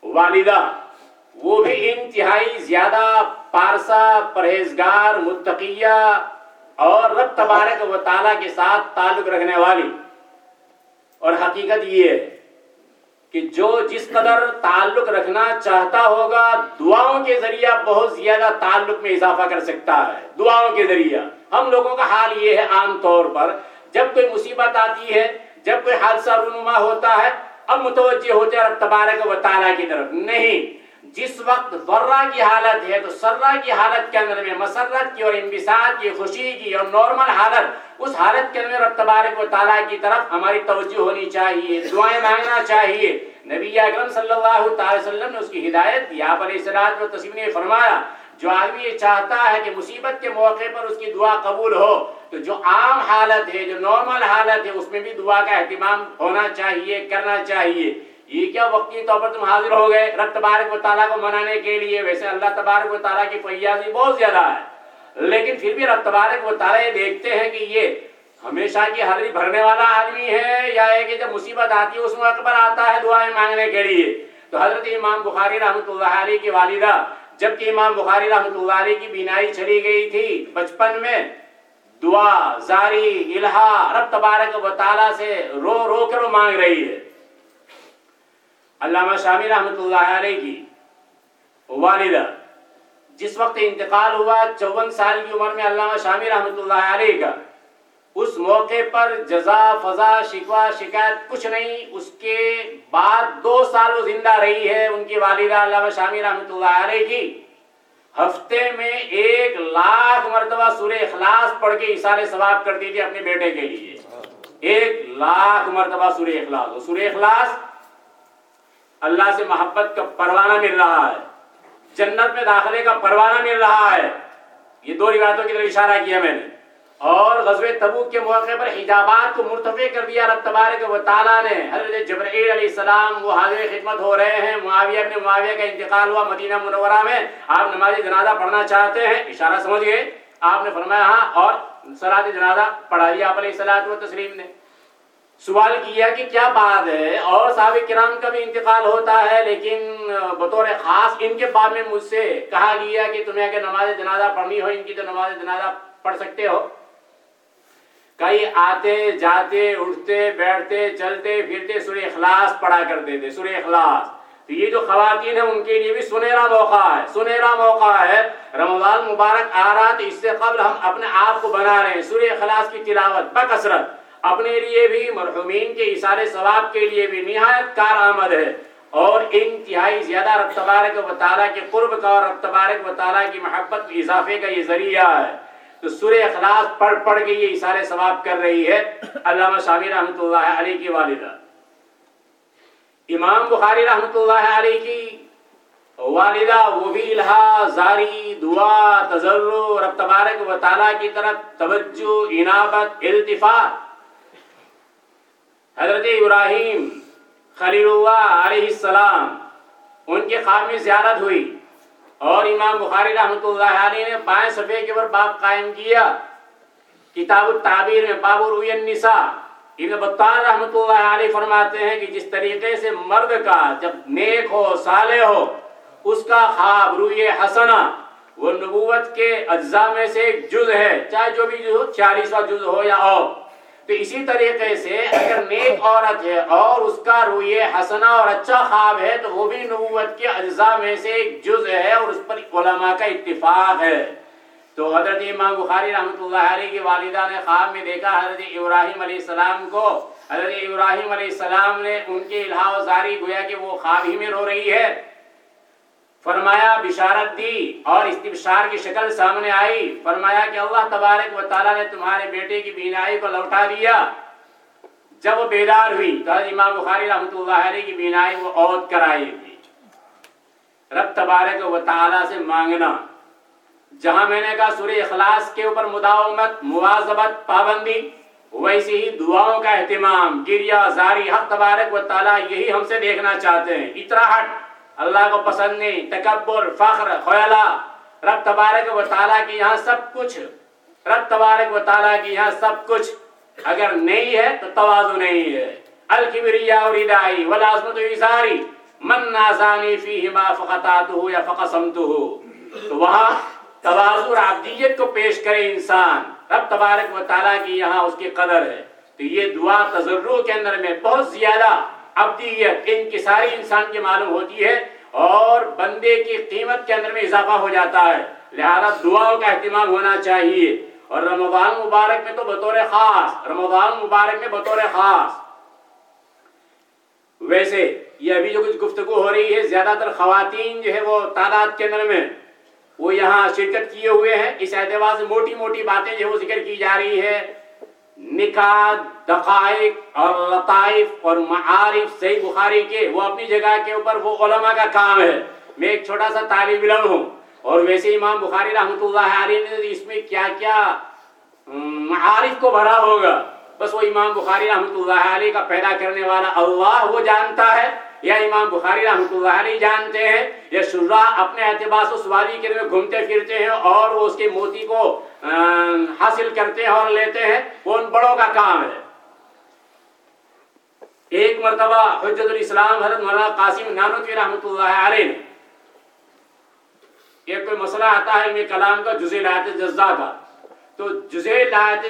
والدہ، وہ بھی انتہائی زیادہ پارسا، پرہیزگار، متقیہ اور رب تبارک و تعالیٰ کے ساتھ تعلق رکھنے والی۔ اور حقیقت یہ ہے کہ جو جس قدر تعلق رکھنا چاہتا ہوگا، دعاؤں کے ذریعہ بہت زیادہ تعلق میں اضافہ کر سکتا ہے۔ دعاؤں کے ذریعہ۔ ہم لوگوں کا حال یہ ہے عام طور پر، جب کوئی مصیبت آتی ہے، جب کوئی حادثہ رونما ہوتا ہے اب متوجہ ہوتے ہیں رب تبارک و تعالیٰ کی طرف۔ نہیں جس وقت ذرہ کی حالت ہے تو سرہ کی حالت کے اندر میں مسرت کی اور انبساط کی، خوشی کی اور نارمل حالت، اس حالت کے اندر رب تبارک و تعالیٰ کی طرف ہماری توجہ ہونی چاہیے، دعائیں مانگنا چاہیے۔ نبی اکرم صلی اللہ تعالی وسلم نے اس کی ہدایت دی، آپ علیہ السلام و تسلیم نے فرمایا، جو آدمی یہ چاہتا ہے کہ مصیبت کے موقع پر اس کی دعا قبول ہو، تو جو عام حالت ہے، جو نارمل حالت ہے، اس میں بھی دعا کا اہتمام ہونا چاہیے، کرنا چاہیے۔ یہ کیا وقتی طور پر تم حاضر ہو گئے؟ رب تبارک و تعالیٰ کو منانے کے لیے ویسے اللہ تبارک و تعالیٰ کی فیاضی بہت زیادہ ہے۔ لیکن پھر بھی رب تبارک و تعالیٰ یہ دیکھتے ہیں کہ یہ ہمیشہ کی حاضری بھرنے والا آدمی ہے یا ہے کہ جب مصیبت آتی ہے اس موقع پر آتا ہے دعائیں مانگنے کے لیے۔ تو حضرت امام بخاری رحمۃ اللہ علیہ کی والدہ، جبکہ امام بخاری رحمۃ اللہ علیہ کی بینائی چلی گئی تھی بچپن میں، دعا، زاری، الہا، رب تبارک و تعالیٰ سے رو رو کر وہ مانگ رہی ہے۔ علامہ شامی رحمۃ اللہ علیہ کی والدہ۔ جس وقت انتقال ہوا چون سال کی عمر میں علامہ شامی رحمۃ اللہ علیہ کا اس موقع پر جزا فضا شکوا شکایت کچھ نہیں اس کے بعد دو سال وہ زندہ رہی ہے ان کی والدہ علامہ شامی رحمۃ اللہ علیہ کی۔ ہفتے میں ایک لاکھ مرتبہ سورہ اخلاص پڑھ کے اشارے ثواب کرتی تھی اپنے بیٹے کے لیے۔ ایک لاکھ مرتبہ سورہ اخلاص۔ سورہ اخلاص اللہ سے محبت کا پروانہ مل رہا ہے۔ جنت میں داخلے کا پروانہ مل رہا ہے۔ یہ دو روایتوں کی طرف اشارہ کیا میں نے۔ اور غزوہ تبوک کے موقع پر حجابات کو مرتفع کر دیا۔ رب تبارک و تعالیٰ نے حضرت جبرائیل علیہ السلام وہ حاضر خدمت ہو رہے ہیں۔ معاویہ ابن معاویہ کا انتقال ہوا مدینہ منورہ میں۔ آپ نماز جنازہ پڑھنا چاہتے ہیں؟ اشارہ سمجھ گئے؟ آپ نے فرمایا ہاں اور سلاد جنازہ پڑھا دیا آپ علیہ السلام و تسلیم نے۔ سوال کیا کہ کیا بات ہے؟ اور صحابہ کرام کا بھی انتقال ہوتا ہے، لیکن بطور خاص ان کے بعد میں مجھ سے کہا گیا کہ تمہیں اگر نماز جنازہ پڑھنی ہو، ان کی تو نماز جنازہ پڑھ سکتے ہو۔ کئی آتے، جاتے، اٹھتے، بیٹھتے، چلتے، پھرتے سورہ اخلاص پڑھا کرتے تھے سورہ اخلاص۔ تو یہ جو خواتین ہیں، ان کے لیے بھی سنہرا موقع ہے، سنہرا موقع ہے۔ رمضان مبارک آ رہا تو اس سے قبل ہم اپنے آپ کو بنا رہے ہیں، سورہ اخلاص کی تلاوت، بکثرت۔ اپنے لیے بھی مرحومین کے اشارے ثواب کے لیے بھی نہایت کار آمد ہے اور انتہائی زیادہ رب تبارک و تعالیٰ کے قرب کا اور رب تبارک و تعالیٰ کی محبت کے اضافے کا یہ ذریعہ ہے۔ تو سورہ اخلاص پڑھ پڑھ کے یہ اشارے ثواب کر رہی ہے۔ علامہ شامی رحمۃ اللہ علیہ کی والدہ۔ امام بخاری رحمۃ اللہ علیہ کی والدہ وہ بھی الہا زاری، دعا تجر رب تبارک و تعالیٰ کی طرف توجہ، عنابت، التفات۔ حضرت ابراہیم خلیل اللہ علیہ السلام، ان کے خواب میں زیارت ہوئی۔ اور امام بخاری رحمۃ اللہ علیہ نے بائیں صفحے کے اوپر باب قائم کیا۔ کتاب التعبیر میں باب روی النساء۔ ابن بطار رحمۃ اللہ علیہ فرماتے ہیں کہ جس طریقے سے مرد کا جب نیک ہو، صالح ہو، اس کا خواب روی حسنہ، وہ نبوت کے اجزاء میں سے ایک جز ہے۔ چاہے جو بھی جز ہو چالیسواں جز ہو یا اور۔ تو اسی طریقے سے اگر نیک عورت ہے اور اس کا رویے حسنہ اور اچھا خواب ہے تو وہ بھی نبوت کے اجزاء میں سے ایک جز ہے اور اس پر علماء کا اتفاق ہے۔ تو حضرت امام بخاری رحمۃ اللہ علیہ کی والدہ نے خواب میں دیکھا حضرت ابراہیم علیہ السلام کو۔ حضرت ابراہیم علیہ السلام نے ان کے الہا و زاری گویا کہ وہ خواب ہی میں رو رہی ہے۔ فرمایا، بشارت دی اور استبشار کی شکل سامنے آئی۔ فرمایا کہ اللہ تبارک و تعالیٰ نے تمہارے بیٹے کی بینائی کو لوٹا دیا۔ جب وہ بیدار ہوئی تو حضرت امام بخاری رحمۃ اللہ علیہ کی بینائی وہ عود کرائی تھی رب تبارک و تعالیٰ سے مانگنا۔ جہاں میں نے کہا، سورہ اخلاص کے اوپر مداومت، مواظبت، پابندی ویسے ہی دعاؤں کا اہتمام گریا زاری، حق تبارک و تعالیٰ یہی ہم سے دیکھنا چاہتے ہیں۔ اطراحٹ اللہ کو پسند نہیں، تکبر، فخر، خیالہ۔ رب تبارک و تعالیٰ کی یہاں سب کچھ۔ رب تبارک و تعالیٰ کی یہاں سب کچھ۔ اگر نہیں ہے تو توازو نہیں ہے۔ الکبریا اور ادائی والعظمت و من نازانی فیہما فقطاتہو یا فقسمتہو۔ تو وہاں توازو اور عبدیت کو پیش کرے انسان۔ رب تبارک و تعالیٰ کی یہاں اس کی قدر ہے۔ تو یہ دعا تضرع کے اندر میں بہت زیادہ ابدیت انکساری انسان کی معلوم ہوتی ہے اور بندے کی قیمت کے اندر میں اضافہ ہو جاتا ہے۔ لہذا دعاؤں کا اہتمام ہونا چاہیے۔ اور رمضان مبارک میں تو بطور خاص، رمضان مبارک میں بطور خاص۔ ویسے یہ ابھی جو کچھ گفتگو ہو رہی ہے، زیادہ تر خواتین جو ہے وہ تعداد کے اندر میں وہ یہاں شرکت کیے ہوئے ہیں۔ اس اعتبار سے موٹی موٹی باتیں جو ہے وہ ذکر کی جا رہی ہے۔ نکاح، دقائق اور لطائف اور معارف صحیح بخاری کے، وہ اپنی جگہ کے اوپر وہ علماء کا کام ہے۔ میں ایک چھوٹا سا طالب علم ہوں اور ویسے امام بخاری رحمۃ اللہ علیہ نے اس میں کیا کیا معارف کو بھرا ہوگا۔ بس وہ امام بخاری رحمۃ اللہ علیہ کا پیدا کرنے والا اللہ وہ جانتا ہے۔ یا امام بخاری رحمۃ اللہ علیہ جانتے ہیں یا شرا اپنے اعتبار سے سواری کے میں گھومتے پھرتے ہیں اور وہ اس کے موتی کو حاصل کرتے ہیں اور لیتے ہیں۔ وہ ان بڑوں کا کام ہے۔ ایک مرتبہ حجت الاسلام حضرت مولانا قاسم نانوتوی رحمۃ اللہ علیہ نے، ایک کوئی مسئلہ آتا ہے میں کلام کا جزے لایت جزا کا۔ تو جزے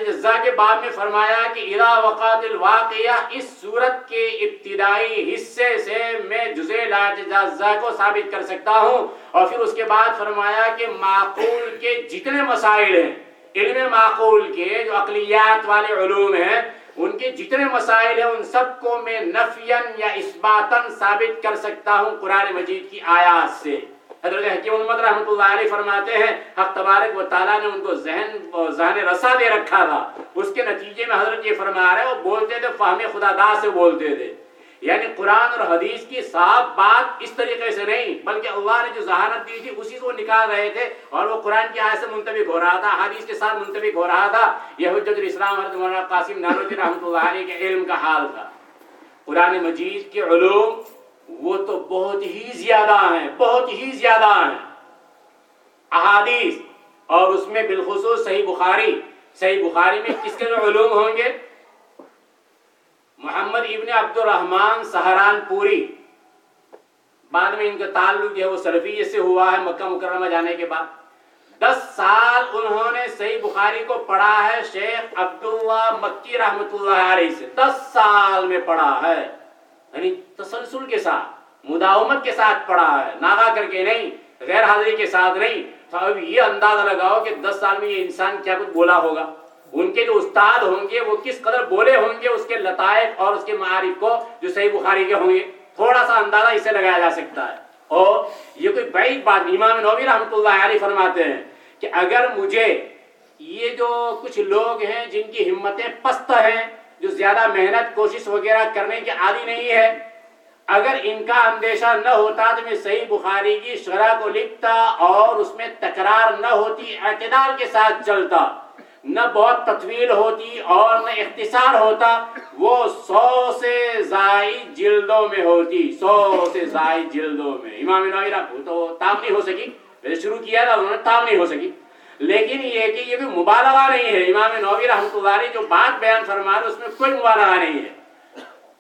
جزا کے بعد میں فرمایا کہ اذا وقات الواقعہ، اس صورت کے ابتدائی حصے سے میں جزے جزا کو ثابت کر سکتا ہوں۔ اور پھر اس کے بعد فرمایا کہ معقول کے جتنے مسائل ہیں، علم معقول کے جو اقلیات والے علوم ہیں، ان کے جتنے مسائل ہیں، ان سب کو میں نفین یا اثباتن ثابت کر سکتا ہوں قرآن مجید کی آیات سے۔ حضرت حکیم محمد رحمۃ اللہ علیہ فرماتے ہیں، حق تبارک و تعالیٰ نے ان کو ذہن ذہن رسا دے رکھا تھا۔ اس کے نتیجے میں حضرت یہ فرما رہے، وہ بولتے تھے، فہم خدا دا سے بولتے تھے۔ یعنی قرآن اور حدیث کی صاف بات اس طریقے سے نہیں، بلکہ اللہ نے جو ذہانت دی تھی، اسی کو نکال رہے تھے۔ اور وہ قرآن کی آیت سے منتبک ہو رہا تھا، حدیث کے ساتھ منتبک ہو رہا تھا۔ یہ حجت الاسلام، حضرت مولانا قاسم نانوتی رحمۃ اللہ علیہ کے علم کا حال تھا۔ قرآن مجید کے علوم وہ تو بہت ہی زیادہ ہیں، بہت ہی زیادہ ہیں۔ احادیث، اور اس میں بالخصوص صحیح بخاری صحیح بخاری میں کس کے علوم ہوں گے؟ محمد ابن عبد الرحمن سہران پوری بعد میں ان کا تعلق جو ہے وہ سرفیت سے ہوا ہے مکہ مکرمہ جانے کے بعد۔ دس سال انہوں نے صحیح بخاری کو پڑھا ہے شیخ عبداللہ مکی رحمت اللہ علیہ سے۔ دس سال میں پڑھا ہے۔ یعنی تسلسل کے ساتھ، مداومت کے ساتھ پڑھا ہے، ناغا کر کے نہیں، غیر حاضری کے ساتھ نہیں۔ تو اب یہ اندازہ لگاؤ کہ دس سال میں یہ انسان کیا کچھ بولا ہوگا۔ ان کے جو استاد ہوں گے، وہ کس قدر بولے ہوں گے اس کے لطائف اور اس کے معارف کو جو صحیح بخاری کے ہوں گے۔ تھوڑا سا اندازہ اسے لگایا جا سکتا ہے۔ اور یہ کوئی بعید بات امام نووی رحمۃ اللہ علیہ فرماتے ہیں کہ اگر مجھے یہ جو کچھ لوگ ہیں جن کی ہمتیں پست ہیں جو زیادہ محنت، کوشش وغیرہ کرنے کے عادی نہیں ہے، اگر ان کا اندیشہ نہ ہوتا تو میں صحیح بخاری کی شرح کو لکھتا اور اس میں تکرار نہ ہوتی، اعتدال کے ساتھ چلتا۔ نہ بہت تطویل ہوتی اور نہ اختصار ہوتا، وہ سو سے زائد جلدوں میں ہوتی، سو سے زائد جلدوں میں۔ امام نوی رحمہ تو تام نہیں ہو سکی۔ ویسے شروع کیا تھا، انہوں نے تام نہیں ہو سکی۔ لیکن یہ کہ یہ کوئی مبالغہ نہیں ہے۔ امام نووی رحمۃ اللہ علیہ جو بات بیان فرما رہے اس میں کوئی مبالغہ نہیں ہے۔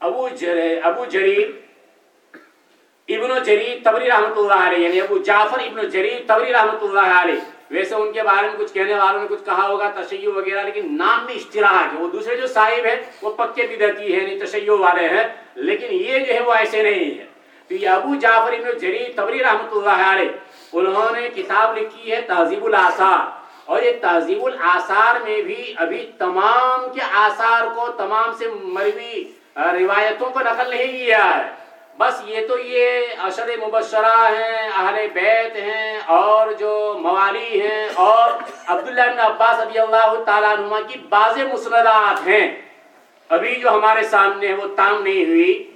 ابو جر، ابو جریر، ابن جریر تبری رحمۃ اللہ علیہ یعنی ابو جعفر ابن جریر تبری رحمۃ اللہ علیہ۔ ویسے ان کے بارے میں کچھ کہنے والوں نے کچھ کہا ہوگا، تشیع وغیرہ، لیکن نام میں اشتراک ہے۔ وہ دوسرے جو صاحب ہیں، وہ پکے بدعتی ہیں نہیں تشیع والے ہیں۔ لیکن یہ جو ہے، وہ ایسے نہیں ہے۔ تو یہ ابو جعفر ابن جریر تبری رحمۃ اللہ علیہ انہوں نے کتاب لکھی ہے تہذیب الاثار اور یہ تہذیب الاثار میں بھی ابھی تمام کے آثار کو تمام سے مروی روایتوں کو نقل نہیں کیا ہے۔ بس یہ تو یہ اشر مبشرہ ہیں، اہل بیت ہیں اور جو موالی ہیں اور عبداللہ بن عباس رضی اللہ تعالیٰ عنہ کی بعض مسندات ہیں۔ ابھی جو ہمارے سامنے ہے وہ تام نہیں ہوئی۔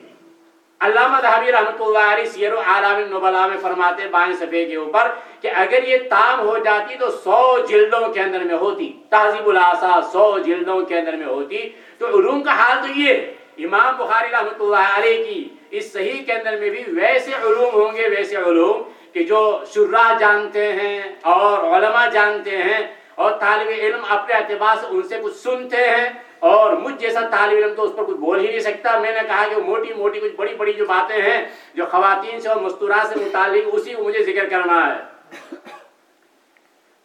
علامہ دہبی رحمۃ اللہ علیہ سیر و عالم نبلا میں فرماتے بائیں صفحے کے اوپر کہ اگر یہ تام ہو جاتی تو سو جلدوں کے اندر میں ہوتی، تہذیب الاسا سو جلدوں کے اندر میں ہوتی۔ تو علوم کا حال تو یہ، امام بخاری رحمۃ اللہ علیہ کی اس صحیح کے اندر میں بھی ویسے علوم ہوں گے، ویسے علوم کہ جو شرا جانتے ہیں اور علماء جانتے ہیں اور طالب علم اپنے اعتبار سے ان سے کچھ سنتے ہیں اور مجھ جیسا طالب علم تو اس پر کچھ بول ہی نہیں سکتا۔ میں نے کہا کہ موٹی موٹی کچھ بڑی بڑی جو باتیں ہیں جو خواتین سے اور مستورات سے متعلق، اسی کو مجھے ذکر کرنا ہے۔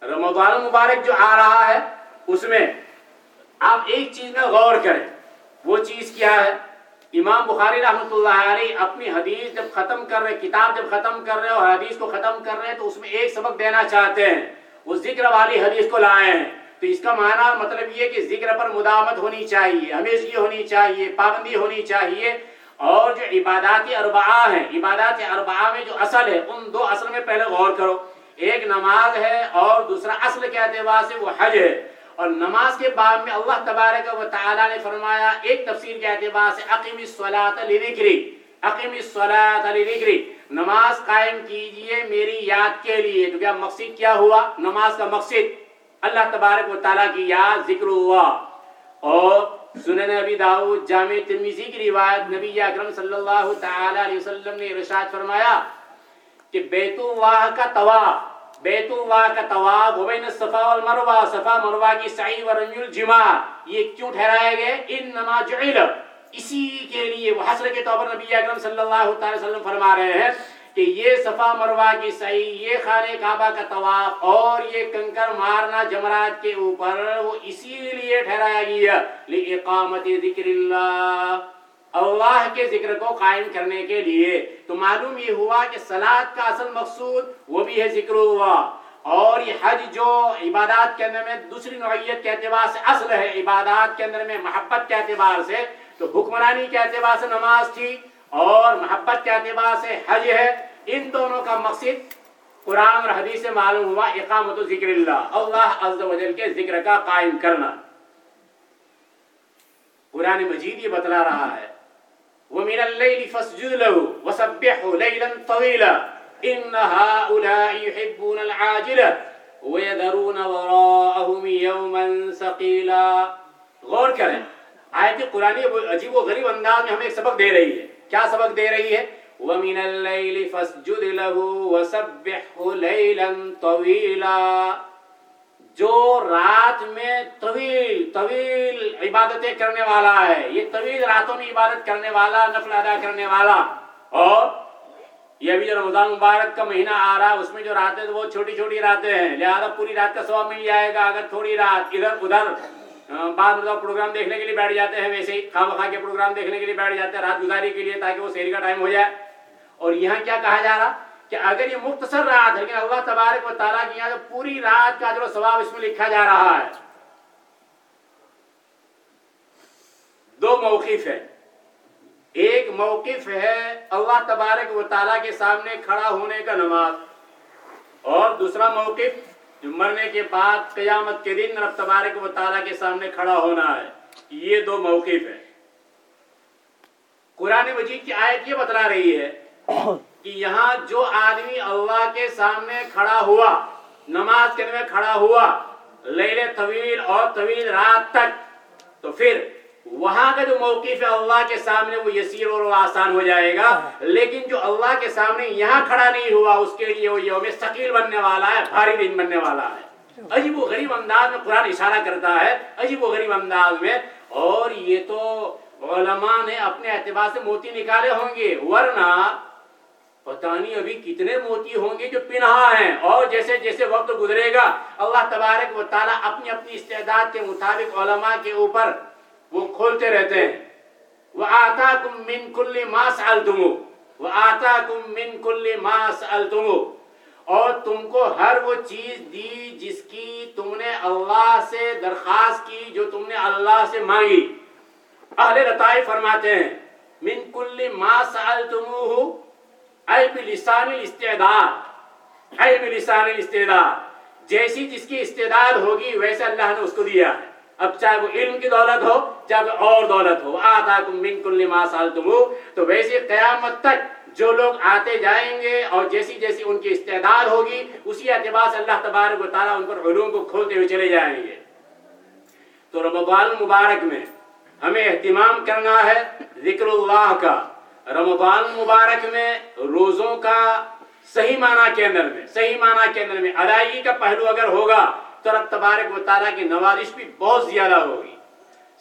رمضان مبارک جو آ رہا ہے، اس میں آپ ایک چیز میں غور کریں۔ وہ چیز کیا ہے؟ امام بخاری رحمۃ اللہ علیہ اپنی حدیث جب ختم کر رہے، کتاب جب ختم کر رہے اور حدیث کو ختم کر رہے ہیں تو اس میں ایک سبق دینا چاہتے ہیں۔ وہ ذکر والی حدیث کو لائے ہیں تو اس کا معنی مطلب یہ کہ ذکر پر مدامت ہونی چاہیے، ہمیشگی ہونی چاہیے، پابندی ہونی چاہیے۔ اور جو عبادات اربعہ ہیں، عبادات اربعہ میں جو اصل ہے، ان دو اصل میں پہلے غور کرو۔ ایک نماز ہے اور دوسرا اصل کے اعتبار سے، وہ حج ہے۔ اور نماز کے باب میں اللہ تبارک و تعالی نے فرمایا، ایک تفسیر کے اعتبار سے اقیم الصلاۃ لذکری۔ اقیم الصلاۃ لذکری۔ نماز قائم کیجیے میری یاد کے لیے۔ تو کیا مقصد کیا ہوا؟ نماز کا مقصد۔ اللہ تبارک و تعالی کی یاد ذکر ہوا۔ اور سنن نبی داؤد، جامع ترمذی کی روایت نبی اکرم صلی اللہ تعالی علیہ وسلم نے ارشاد فرمایا کہ بیت اللہ کا طواف بیت اللہ کا طواف وبین الصفا والمروہ، صفا مروہ کی سعی و رمی الجماع، یہ کیوں ٹھہرایا گئے؟ انما جعل، اسی کے لیے وہ حسر کے طور پر نبی اکرم صلی اللہ تعالی وسلم فرما رہے ہیں۔ کہ یہ صفا مروہ کی سعی، یہ خانہ کعبہ کا طواف اور یہ کنکر مارنا جمرات کے اوپر وہ اسی لیے ٹھہرایا گیا، لإقامت ذکر اللہ۔ اللہ کے ذکر کو قائم کرنے کے لیے تو معلوم یہ ہوا کہ سلاد کا اصل مقصود وہ بھی ہے ذکر ہوا۔ اور یہ حج جو عبادات کے اندر میں دوسری نوعیت کے اعتبار سے اصل ہے، عبادات کے اندر میں محبت کے اعتبار سے تو حکمرانی کے اعتبار سے نماز تھی۔ اور محبت کے اعتبار سے حج ہے، ان دونوں کا مقصد قرآن اور حدیث سے معلوم ہوا اقامت و ذکر اللہ اللہ عز و جل کے ذکر کا قائم کرنا۔ قرآن مجید یہ بتلا رہا ہے، ومن الليل فاسجد له وسبحه ليلا طويلا إن هؤلاء يحبون العاجلة ويذرون وراءهم يوما ثقيلا۔ غور کریں، آیت قرآن عجیب و غریب انداز میں ہمیں ایک سبق دے رہی ہے۔ کیا سبق دے رہی ہے؟ وَمِنَ اللَّيْلِ فَاسْجُدْ لَهُ وَسَبِّحْهُ لَيْلًا طَوِيلًا۔ جو رات میں طویل طویل عبادتیں کرنے والا ہے، یہ طویل راتوں میں عبادت کرنے والا، نفل ادا کرنے والا۔ اور یہ ابھی جو رمضان مبارک کا مہینہ آ رہا ہے، اس میں جو راتیں وہ چھوٹی چھوٹی راتیں ہیں، لہذا پوری رات کا ثواب مل جائے گا۔ اگر تھوڑی رات ادھر ادھر بعض مطلب پروگرام دیکھنے کے لیے بیٹھ جاتے ہیں، ویسے ہی خواہ خواہ کے پروگرام دیکھنے کے لیے بیٹھ جاتے ہیں، رات گزاری کے لیے تاکہ وہ سیری کا ٹائم ہو جائے۔ اور یہاں کیا کہا جا رہا؟ کہ اگر یہ مختصر رات ہے، لیکن اللہ تبارک و تعالیٰ کی یہاں پوری رات کا جو ثواب اس میں لکھا جا رہا ہے۔ دو موقف ہے ایک موقف ہے اللہ تبارک و تعالیٰ کے سامنے کھڑا ہونے کا نماز، اور دوسرا موقف جو مرنے کے بعد قیامت کے دن رب تبارک و تعالیٰ کے سامنے کھڑا ہونا ہے، یہ دو موقف ہے قرآن مجید کی آیت یہ بتلا رہی ہے کہ یہاں جو آدمی اللہ کے سامنے کھڑا ہوا، نماز کے میں کھڑا ہوا، لیل طویل اور طویل رات تک، تو پھر وہاں کا جو موقف ہے اللہ کے سامنے وہ یسیر اور وہ آسان ہو جائے گا۔ لیکن جو اللہ کے سامنے یہاں کھڑا نہیں ہوا اس کے لیے وہ یوم ثقیل بننے والا ہے بھاری دن بننے والا ہے۔ عجیب و غریب انداز میں قرآن اشارہ کرتا ہے عجیب و غریب انداز میں۔ اور یہ تو علماء نے اپنے اعتبار سے موتی نکالے ہوں گے ورنہ پتہ نہیں ابھی کتنے موتی ہوں گے جو پنہا ہیں۔ اور جیسے جیسے وقت گزرے گا اللہ تبارک و تعالیٰ اپنی اپنی استعداد کے مطابق علماء کے اوپر وہ کھولتے رہتے ہیں۔ وہ آتا کم من کل ماس التمو وہ آتا کم من کل ماس التمو اور تم کو ہر وہ چیز دی جس کی تم نے اللہ سے درخواست کی، جو تم نے اللہ سے مانگی۔ اہل رتائی فرماتے ہیں، من کل ما سألتموه۔ اے بلسان الاستعداد، اے بلسان الاستعداد، جیسی جس کی استعداد ہوگی، ویسے اللہ نے اس کو دیا۔ ہے اب چاہے وہ علم کی دولت ہو، چاہے وہ اور دولت ہو۔ آتاکم من کل ما سألتموه۔ تو ویسے قیامت تک جو لوگ آتے جائیں گے اور جیسی جیسی ان کی استعداد ہوگی، اسی اعتبار سے اللہ تبارک و تعالیٰ ان پر علوم کو کھولتے ہوئے چلے جائیں گے۔ تو رمضان مبارک میں ہمیں اہتمام کرنا ہے ذکر اللہ کا۔ رمضان مبارک میں روزوں کا صحیح معنی کے اندر میں، صحیح معنی کے اندر میں، ادائیگی کا پہلو اگر ہوگا تو رب تبارک و تعالیٰ کی نوازش بھی بہت زیادہ ہوگی۔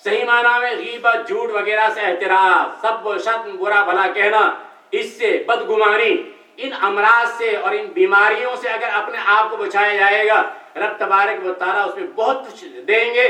صحیح معنی میں غیبت، جھوٹ وغیرہ سے احتراز سب و شتم، برا بھلا کہنا، اس سے بدگمانی، ان امراض سے اور ان بیماریوں سے اگر اپنے آپ کو بچایا جائے گا، رب تبارک و تعالیٰ اس میں بہت کچھ دیں گے۔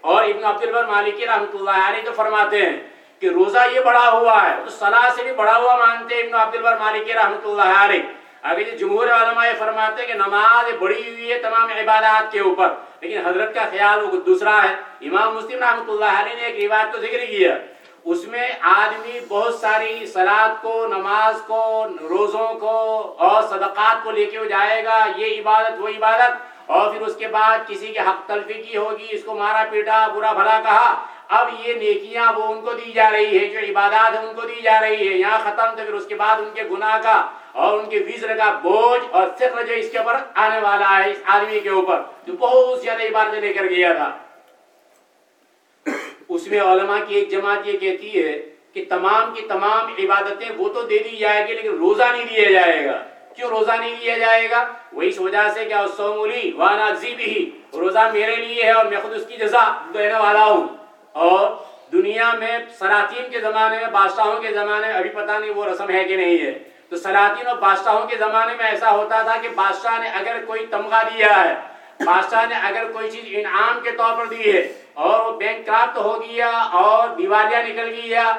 اور ابن عبد البر مالکی رحمۃ اللہ علیہ تو فرماتے ہیں کہ روزہ یہ بڑا ہوا ہے تو صلاح سے بھی بڑا ہوا مانتے ہیں ابن عبد البر مالکی رحمۃ اللہ علیہ۔ اگر یہ جمہور علماء یہ فرماتے ہیں کہ نماز بڑی ہوئی ہے تمام عبادات کے اوپر، لیکن حضرت کا خیال وہ دوسرا ہے۔ امام مسلم رحمۃ اللہ علیہ نے ایک روایت کو ذکر کیا۔ اس میں آدمی بہت ساری سلاد کو، نماز کو، روزوں کو اور صدقات کو لے کے جائے گا، یہ عبادت، وہ عبادت۔ اور پھر اس کے بعد کسی کے حق تلفی کی ہوگی، اس کو مارا پیٹا، برا بھلا کہا۔ اب یہ نیکیاں وہ ان کو دی جا رہی ہے جو عبادات ہے ان کو دی جا رہی ہے یہاں ختم تو پھر اس کے بعد ان کے گناہ کا اور ان کے وزر کا بوجھ اور فکر جو اس کے اوپر آنے والا ہے، اس آدمی کے اوپر، جو بہت زیادہ عبادتیں لے کر گیا تھا۔ اس میں علماء کی ایک جماعت یہ کہتی ہے کہ تمام کی تمام عبادتیں وہ تو دے دی جائے گی، لیکن روزہ نہیں دیا جائے گا۔ کیوں روزہ نہیں دیا جائے گا؟ وہی اس وجہ سے کیا سومولی وانا بھی روزہ میرے لیے ہے اور میں خود اس کی جزا دینے والا ہوں۔ اور دنیا میں سلاطین کے زمانے میں، بادشاہوں کے زمانے میں، ابھی پتہ نہیں وہ رسم ہے کہ نہیں ہے۔ تو سلاطین اور بادشاہوں کے زمانے میں ایسا ہوتا تھا کہ بادشاہ نے اگر کوئی تمغہ دیا ہے، بادشاہ نے اگر کوئی چیز انعام کے طور پر دی ہے اور وہ بینک کرافٹ ہو گیا اور دیوالیاں نکل گیا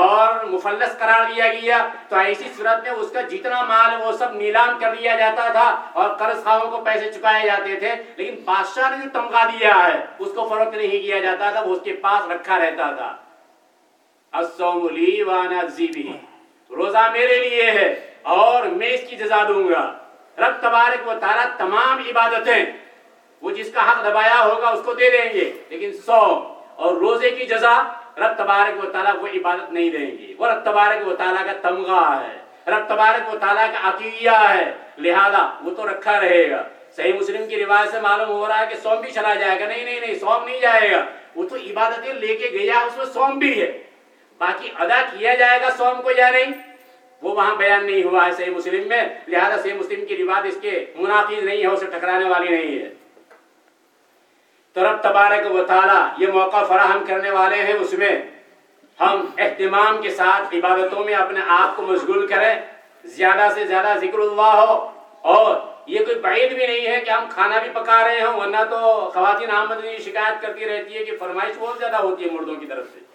اور مفلس قرار دیا گیا، تو ایسی صورت میں اس کا جتنا مال وہ سب نیلام کر دیا جاتا تھا اور قرض خواہوں کو پیسے چکائے جاتے تھے۔ لیکن بادشاہ نے جو تمغہ دیا ہے، اس کو فروخت نہیں کیا جاتا تھا، وہ اس کے پاس رکھا رہتا تھا۔ روزہ میرے لیے ہے اور میں اس کی جزا دوں گا۔ رب تبارک و تعالیٰ تمام عبادتیں، وہ جس کا حق دبایا ہوگا اس کو دے دیں گے، لیکن سوم اور روزے کی جزا رب تبارک و تعالیٰ وہ عبادت نہیں دیں گے۔ وہ رب تبارک و تعالیٰ کا تمغہ ہے، رب تبارک و تعالیٰ کا عطیہ ہے۔ لہذا وہ تو رکھا رہے گا۔ صحیح مسلم کی روایت سے معلوم ہو رہا ہے کہ سوم بھی چلا جائے گا۔ نہیں نہیں نہیں سوم نہیں جائے گا۔ وہ تو عبادتیں لے کے گیا، اس میں سوم بھی ہے۔ باقی ادا کیا جائے گا سوم کو یا نہیں؟ وہ وہاں بیان نہیں ہوا ہے صحیح مسلم میں، لہذا صحیح مسلم کی روایت اس کے منافذ نہیں ہے، اسے ٹکرانے والی نہیں ہے۔ تو رب تبارک و تعالی یہ موقع فراہم کرنے والے ہیں، اس میں ہم اہتمام کے ساتھ عبادتوں میں اپنے آپ کو مشغول کریں، زیادہ سے زیادہ ذکر اللہ ہو۔ اور یہ کوئی بعید بھی نہیں ہے کہ ہم کھانا بھی پکا رہے ہوں، ورنہ تو خواتین آمدنی شکایت کرتی رہتی ہے کہ فرمائش بہت زیادہ ہوتی ہے مردوں کی طرف سے۔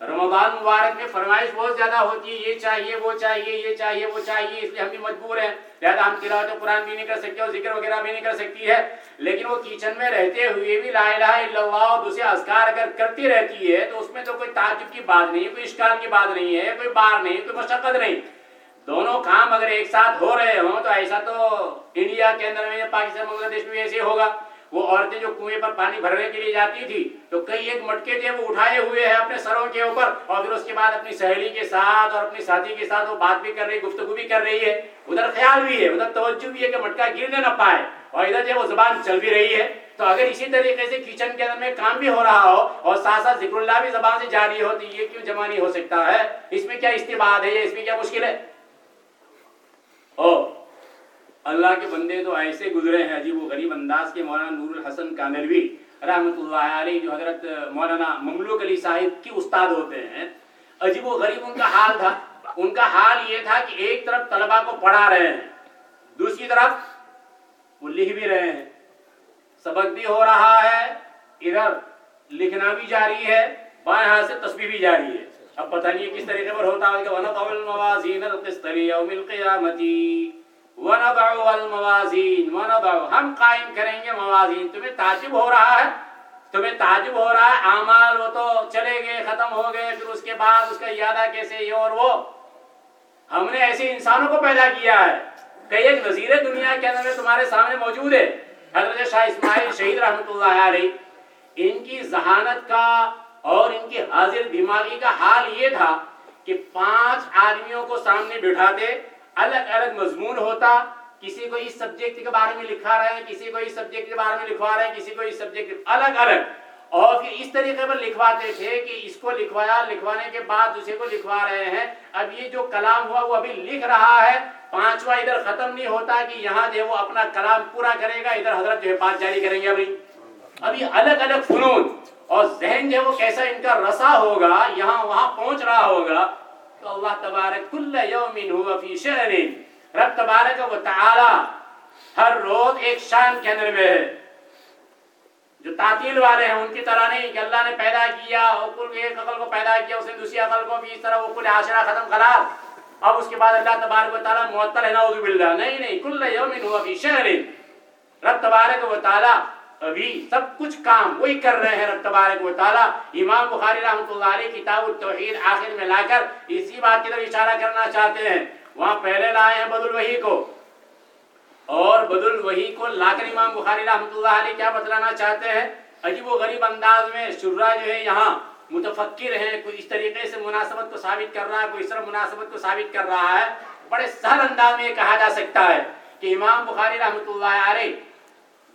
رمضان مبارک میں فرمائش بہت زیادہ ہوتی ہے، یہ چاہیے، وہ چاہیے، یہ چاہیے، وہ چاہیے، اس لیے ہم بھی مجبور ہیں۔ لہٰذا ہم تلاوت قرآن بھی نہیں کر سکتے اور ذکر وغیرہ بھی نہیں کر سکتی ہے۔ لیکن وہ کچن میں رہتے ہوئے بھی لا الہ الا اللہ اور دوسرے اذکار اگر کرتی رہتی ہے تو اس میں تو کوئی تعجب کی بات نہیں ہے کوئی اشکال کی بات نہیں ہے، کوئی بار نہیں، کوئی مشقت نہیں۔ دونوں کام اگر ایک ساتھ ہو رہے ہوں تو ایسا تو انڈیا کے اندر میں پاکستان، بنگلہ دیش میں ایسے ہوگا۔ وہ عورتیں جو کنویں پر پانی بھرنے کے لیے جاتی تھی، تو کئی ایک مٹکے تھے وہ اٹھائے ہوئے ہیں اپنے سروں کے اوپر، اور پھر اس کے بعد اپنی سہیلی کے ساتھ اور اپنی ساتھی کے ساتھ وہ بات بھی کر رہی، گفتگو بھی کر رہی ہے۔ ادھر خیال بھی ہے، ادھر توجہ بھی ہے کہ مٹکا گرنے نہ پائے، اور ادھر جو وہ زبان چل بھی رہی ہے۔ تو اگر اسی طریقے سے کچن کے اندر میں کام بھی ہو رہا ہو، اور ساتھ ساتھ ذکر اللہ بھی زبان سے جاری ہو، تو یہ کیوں جمع نہیں ہو سکتا ہے؟ اس میں کیا استعمال ہے اس میں کیا مشکل ہے؟ او اللہ کے بندے تو ایسے گزرے ہیں، عجیب و غریب انداز کے مولانا نور الحسن کانلوی رحمۃ اللہ علیہ، جو حضرت مولانا مملوک علی صاحب کی استاد ہوتے ہیں۔ عجیب و غریب ان کا حال تھا۔ ان کا حال یہ تھا کہ ایک طرف طلبا کو پڑھا رہے ہیں، دوسری طرف وہ لکھ بھی رہے ہیں۔ سبق بھی ہو رہا ہے، ادھر لکھنا بھی جاری ہے، بائیں ہاتھ سے تسبیح بھی جاری ہے۔ اب پتہ نہیں کس طریقے پر ہوتا ہے کہ وَنَضَعُ الْمَوَازِينَ الْقِسْطَ لِيَوْمِ الْقِيَامَةِ۔ وَنَضَعُ الْمَوَازِينَ، وَنَضَعُ. ہم قائم کریں گے موازین. تمہیں تعجب ہو رہا ہے؟ تمہیں تعجب ہو رہا ہے؟ اعمال وہ تو چلے گئے، ختم ہو گئے، پھر اس کے بعد اس کا یادہ کیسے یہ اور وہ؟ ہم نے ایسے انسانوں کو پیدا کیا ہے کہ ایک نظیر دنیا کے اندر تمہارے سامنے موجود ہے۔ حضرت شاہ اسماعیل شہید رحمۃ اللہ علیہ، ان کی ذہانت کا اور ان کی حاضر دماغی کا حال یہ تھا کہ پانچ آدمیوں کو سامنے بٹھاتے الگ الگ مضمون ہوتا، کسی کو اس سبجیکٹ کے بارے میں لکھا رہے ہیں، کسی کو اس سبجیکٹ کے بارے میں لکھوا رہے ہیں، کسی کو اس سبجیکٹ الگ الگ۔ اور پھر اس طریقے پر لکھواتے تھے کہ اس کو لکھوایا، لکھوانے کے بعد دوسرے کو لکھوا رہے ہیں۔ اب یہ جو کلام ہوا، وہ ابھی لکھ رہا ہے۔ پانچواں ادھر ختم نہیں ہوتا کہ یہاں جو وہ اپنا کلام پورا کرے گا، ادھر حضرت جو ہے بات جاری کریں گے ابھی۔ ابھی الگ الگ فنون اور ذہن جو ہے وہ کیسا ان کا رسا ہوگا، یہاں وہاں پہنچ رہا ہوگا۔ تو اللہ تبارک کل یوم ہوا فی شأن رب تبارک و تعالی ہر روز ایک شان کے اندر میں ہے۔ جو تعطیل والے ہیں، ان کی طرح نہیں کہ اللہ نے پیدا کیا عقل ایک عقل کو پیدا کیا، اس نے دوسری عقل کو بھی اس طرح عقل عاشرہ ختم کرا۔ اب اس کے بعد اللہ تبارک و تعالی معطل ہے، نعوذ باللہ۔ نہیں نہیں، کل یوم ہوا فی شأن رب تبارک و تعالی ابھی سب کچھ کام وہی کر رہے ہیں رب تبارک و تعالی۔ امام بخاری رحمۃ اللہ علیہ کتاب التوحید آخر میں لا کر اسی بات کی طرف اشارہ کرنا چاہتے ہیں۔ وہاں پہلے لائے ہیں بدل وحی کو۔ اور بدل وحی کو لا کر امام بخاری رحمۃ اللہ علیہ کیا بتلانا چاہتے ہیں؟ عجیب و غریب انداز میں شرا جو ہے یہاں متفکر ہیں، کوئی اس طریقے سے مناسبت کو ثابت کر رہا ہے، کوئی اس طرح مناسبت کو ثابت کر رہا ہے۔ بڑے سہل انداز میں یہ کہا جا سکتا ہے کہ امام بخاری رحمۃ اللہ علیہ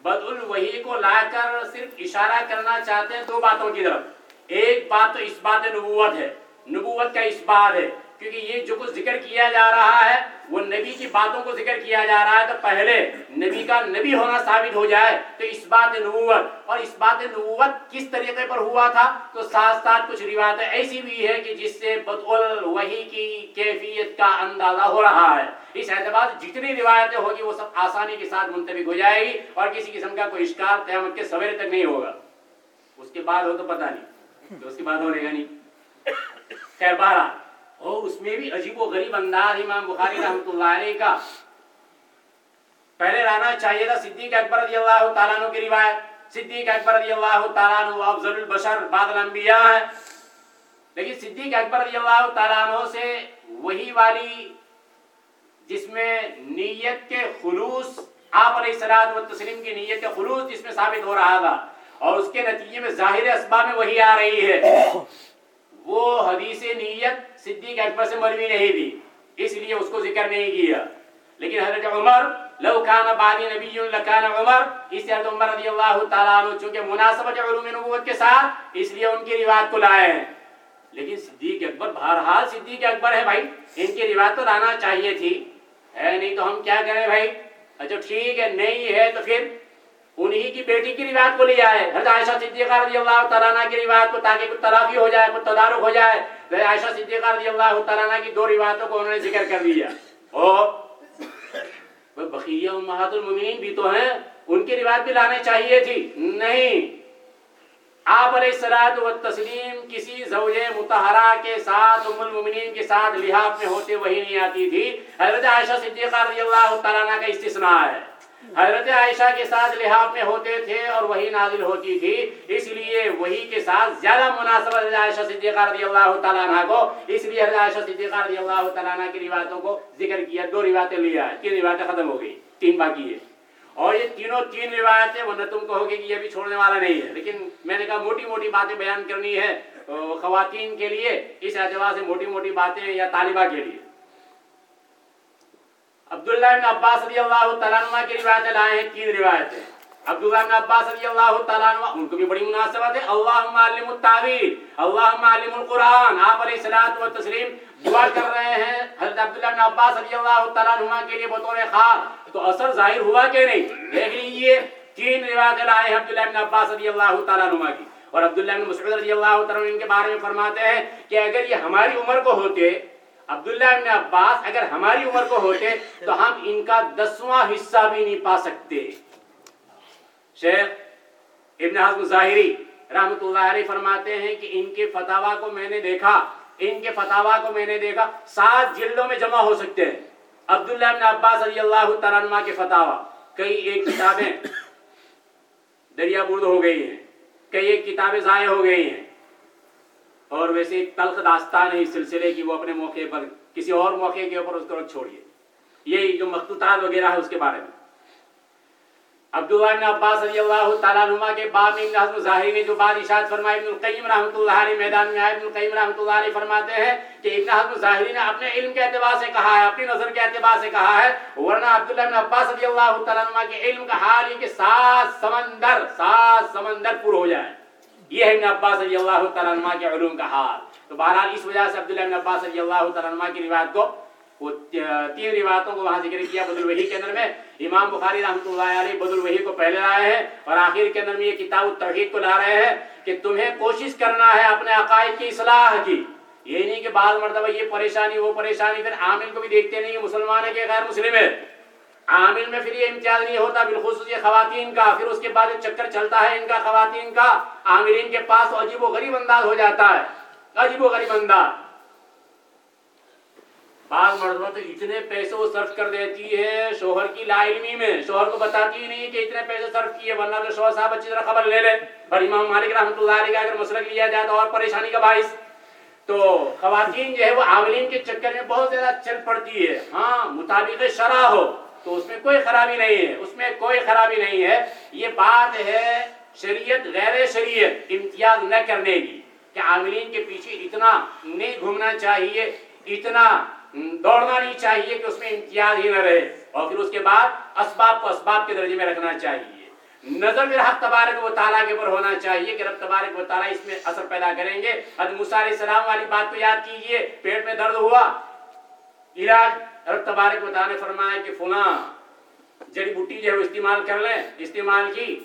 بد الوحی کو لا کر صرف اشارہ کرنا چاہتے ہیں دو باتوں کی طرف۔ ایک بات تو اس بات نبوت ہے۔ نبوت کا اس بات ہے۔ کیونکہ یہ جو کچھ ذکر کیا جا رہا ہے، وہ نبی کی باتوں کو ذکر کیا جا رہا ہے تو پہلے نبی کا نبی ہونا ثابت ہو جائے تو اس بات نبوت۔ اور اس بات نبوت کس طریقے پر ہوا تھا؟ تو ساتھ ساتھ کچھ روایتیں ایسی بھی ہے کہ جس سے بدعل وحی کی کیفیت کا اندازہ ہو رہا ہے۔ اس اعتبار سے جتنی روایتیں ہوگی وہ سب آسانی کے ساتھ منتبک ہو جائے گی اور کسی قسم کا کوئی اشکال قیامت کے سویرے تک نہیں ہوگا۔ اس کے بعد ہو تو پتہ نہیں۔ تو اس کے بعد ہونے گا نہیں۔ خیر بارہ اور اس میں بھی عجیب و غریب انداز امام بخاری رحمۃ اللہ علیہ کا۔ پہلے لانا چاہیے تھا صدیق اکبر رضی اللہ تعالیٰ عنہ کی روایت۔ صدیق اکبر رضی اللہ تعالیٰ عنہ افضل البشر بعد الانبیاء ہے۔ لیکن صدیق اکبر رضی اللہ تعالیٰ عنہ سے وہی والی جس میں نیت کے خلوص، آپ علیہ السلام و تسلیم کی نیت کے خلوص جس میں ثابت ہو رہا تھا، اور اس کے نتیجے میں ظاہر اسباب میں وہی آ رہی ہے۔ وہ حدیث نیت صدیق اکبر سے مروی نہیں تھی، اس لیے اس کو ذکر نہیں کیا۔ لیکن حضرت عمر، لو کان بعدی نبی لکان عمر، اس حضرت عمر رضی اللہ تعالیٰ عنہ چونکہ مناسبت علوم نبوت کے ساتھ، اس لیے ان کی روایت کو لائے ہیں۔ لیکن صدیق اکبر، بہرحال صدیق اکبر ہے بھائی، ان کی روایت تو لانا چاہیے تھی۔ ہے نہیں تو ہم کیا کریں بھائی؟ اچھا ٹھیک ہے، نہیں ہے تو پھر انہی کی بیٹی کی روایت کو لیا ہے حضرت عائشہ صدیقہ رضی اللہ تعالیٰ کی روایت کو تاکہ کچھ تلافی ہو جائے کچھ تدارک ہو جائے۔ حضرت عائشہ صدیقہ رضی اللہ تعالیٰ کی دو روایتوں کو انہوں نے ذکر کر دیا۔ اور بقیہ امہات المؤمنین بھی تو ہیں، ان کی روایت بھی لانے چاہیے تھی۔ نہیں آپ علیہ السلام و تسلیم کسی زوج متحرہ کے ساتھ، ام المؤمنین کے ساتھ لحاظ میں ہوتے وہی نہیں آتی تھی۔ حضرت عائشہ صدیقہ رضی اللہ تعالیٰ کا استثناء ہے۔ حضرت عائشہ کے ساتھ لحاظ میں ہوتے تھے اور وہی نازل ہوتی تھی۔ اس لیے وہی کے ساتھ زیادہ مناسب حضرت عائشہ صدیقہ رضی اللہ تعالیٰ عنہ کو، اس لیے حضرت عائشہ صدیقہ رضی اللہ تعالیٰ عنہ کی روایتوں کو ذکر کیا، دو روایتیں لیا ہے تین روایتیں ختم ہو گئی، تین باقی ہے اور یہ تینوں تین روایتیں ورنہ تم کہو گے کہ یہ بھی چھوڑنے والا نہیں ہے۔ لیکن میں نے کہا موٹی موٹی باتیں بیان کرنی ہے خواتین کے لیے اس اعتبار سے موٹی موٹی باتیں یا طالبہ کے لیے۔ عبداللہ بن عباس رضی اللہ تعالیٰ عنہ کی روایتیں لائے ہیں، تین روایتیں۔ عبداللہ بن عباس رضی اللہ تعالیٰ عنہ، ان کو بھی بڑی مناسبت ہے۔ اللہم علم التعویل، اللہم علم القرآن، آپ علیہ السلام و تسلیم دعا کر رہے ہیں۔ حضرت عبداللہ بن عباس رضی اللہ تعالیٰ عنہ کے لیے بطور خاص۔ تو اثر ظاہر ہوا کہ نہیں؟ دیکھ لیجیے، تین روایتیں لائے ہیں عبداللہ بن عباس رضی اللہ تعالیٰ عنہ کی۔ اور عبداللہ بن مسعود رضی اللہ تعالیٰ عنہ ان کے بارے میں فرماتے ہیں کہ اگر یہ ہماری عمر کو ہوتے، عبداللہ ابن عباس اگر ہماری عمر کو ہوتے تو ہم ان کا دسواں حصہ بھی نہیں پا سکتے۔ شیخ ابن حضم ظاہری رحمت اللہ علیہ فرماتے ہیں کہ ان کے فتوا کو میں نے دیکھا۔ ان کے فتوا کو میں نے دیکھا، سات جلدوں میں جمع ہو سکتے ہیں۔ عبداللہ ابن عباس رضی اللہ تعالیٰ کے فتوا کئی ایک کتابیں دریا برد ہو گئی ہیں، کئی ایک کتابیں ضائع ہو گئی ہیں۔ اور ویسے ایک تلخ داستان ہے اس سلسلے کی وہ اپنے موقع پر، کسی اور موقع کے اوپر اس کو چھوڑیے۔ یہ جو مخطوطات وغیرہ ہے اس کے بارے میں۔ عبداللہ ابن عباس رضی اللہ تعالیٰ عنہ کے باب میں ابن حضم ظاہری نے جو بات اشارت فرمائی، ابن القیم رحمۃ اللہ علیہ میدان میں آئے، ابن القیم رحمۃ اللہ علیہ فرماتے ہیں کہ ابن حضم ظاہری نے اپنے علم کے اعتبار سے کہا ہے، اپنی نظر کے اعتبار سے کہا ہے، ورنہ عبداللہ ابن عباس رضی اللہ تعالیٰ عنہ کے علم کا حال یہ کہ سات سمندر سات سمندر پر ہو جائے یہ ہے ابن عباس رضی اللہ تعالیٰ عنہ کے علوم کا حال۔ تو بہرحال اس وجہ سے عبداللہ ابن عباس رضی اللہ تعالیٰ عنہ کی روایت کو وہ تین روایتوں کو وہاں ذکر کیا بدل وحی کے اندر میں؟ امام بخاری رحمۃ اللہ علیہ بدل وحی کو پہلے لائے ہیں اور آخر کے اندر میں یہ کتاب التوحید کو لا رہے ہیں کہ تمہیں کوشش کرنا ہے اپنے عقائد کی اصلاح کی۔ یہ نہیں کہ بعض مرتبہ یہ پریشانی، وہ پریشانی، پھر عامل کو بھی دیکھتے نہیں کہ مسلمان ہے کہ غیر مسلم ہے عامل میں پھر یہ امتیاز نہیں ہوتا، بالخصوص یہ خواتین کا، پھر اس کے بعد چکر چلتا ہے ان کا خواتین کا، عاملین کے پاس عجیب و غریب انداز ہو جاتا ہے۔ عجیب و غریب انداز۔ بعض مرتبہ تو اتنے پیسے وہ صرف کر دیتی ہے شوہر کی لا علمی میں۔ شوہر کو بتاتی ہی نہیں کہ اتنے پیسے صرف کیے، ورنہ تو شوہر صاحب اچھی طرح خبر لے لے۔ اور امام مالک رحمۃ اللہ علیہ کا اگر مسلک لیا جائے تو اور پریشانی کا باعث۔ تو خواتین جو ہے وہ عاملین کے چکر میں بہت زیادہ چل پڑتی ہے۔ ہاں مطابق شرع ہو، تو اس میں کوئی خرابی نہیں ہے۔ اس میں کوئی خرابی نہیں ہے۔ یہ بات ہے شریعت، غیر شریعت امتیاز نہ کرنے کی کہ عاملین کے پیچھے اتنا نہیں گھومنا چاہیے، اتنا دوڑنا نہیں چاہیے کہ اس میں امتیاز ہی نہ رہے۔ اور پھر اس کے بعد اسباب کو اسباب کے درجے میں رکھنا چاہیے۔ نظر میں حق تبارک و تعالیٰ کے اوپر ہونا چاہیے کہ رب تبارک و تعالیٰ اس میں اثر پیدا کریں گے۔ حضرت موسیٰ علیہ السلام والی بات کو یاد کیجیے، پیٹ میں درد ہوا۔ علاج، رب تبارک و تعالیٰ نے فرمایا کہ فلاں جڑی بوٹی جو ہے وہ استعمال کر لیں۔ استعمال کی،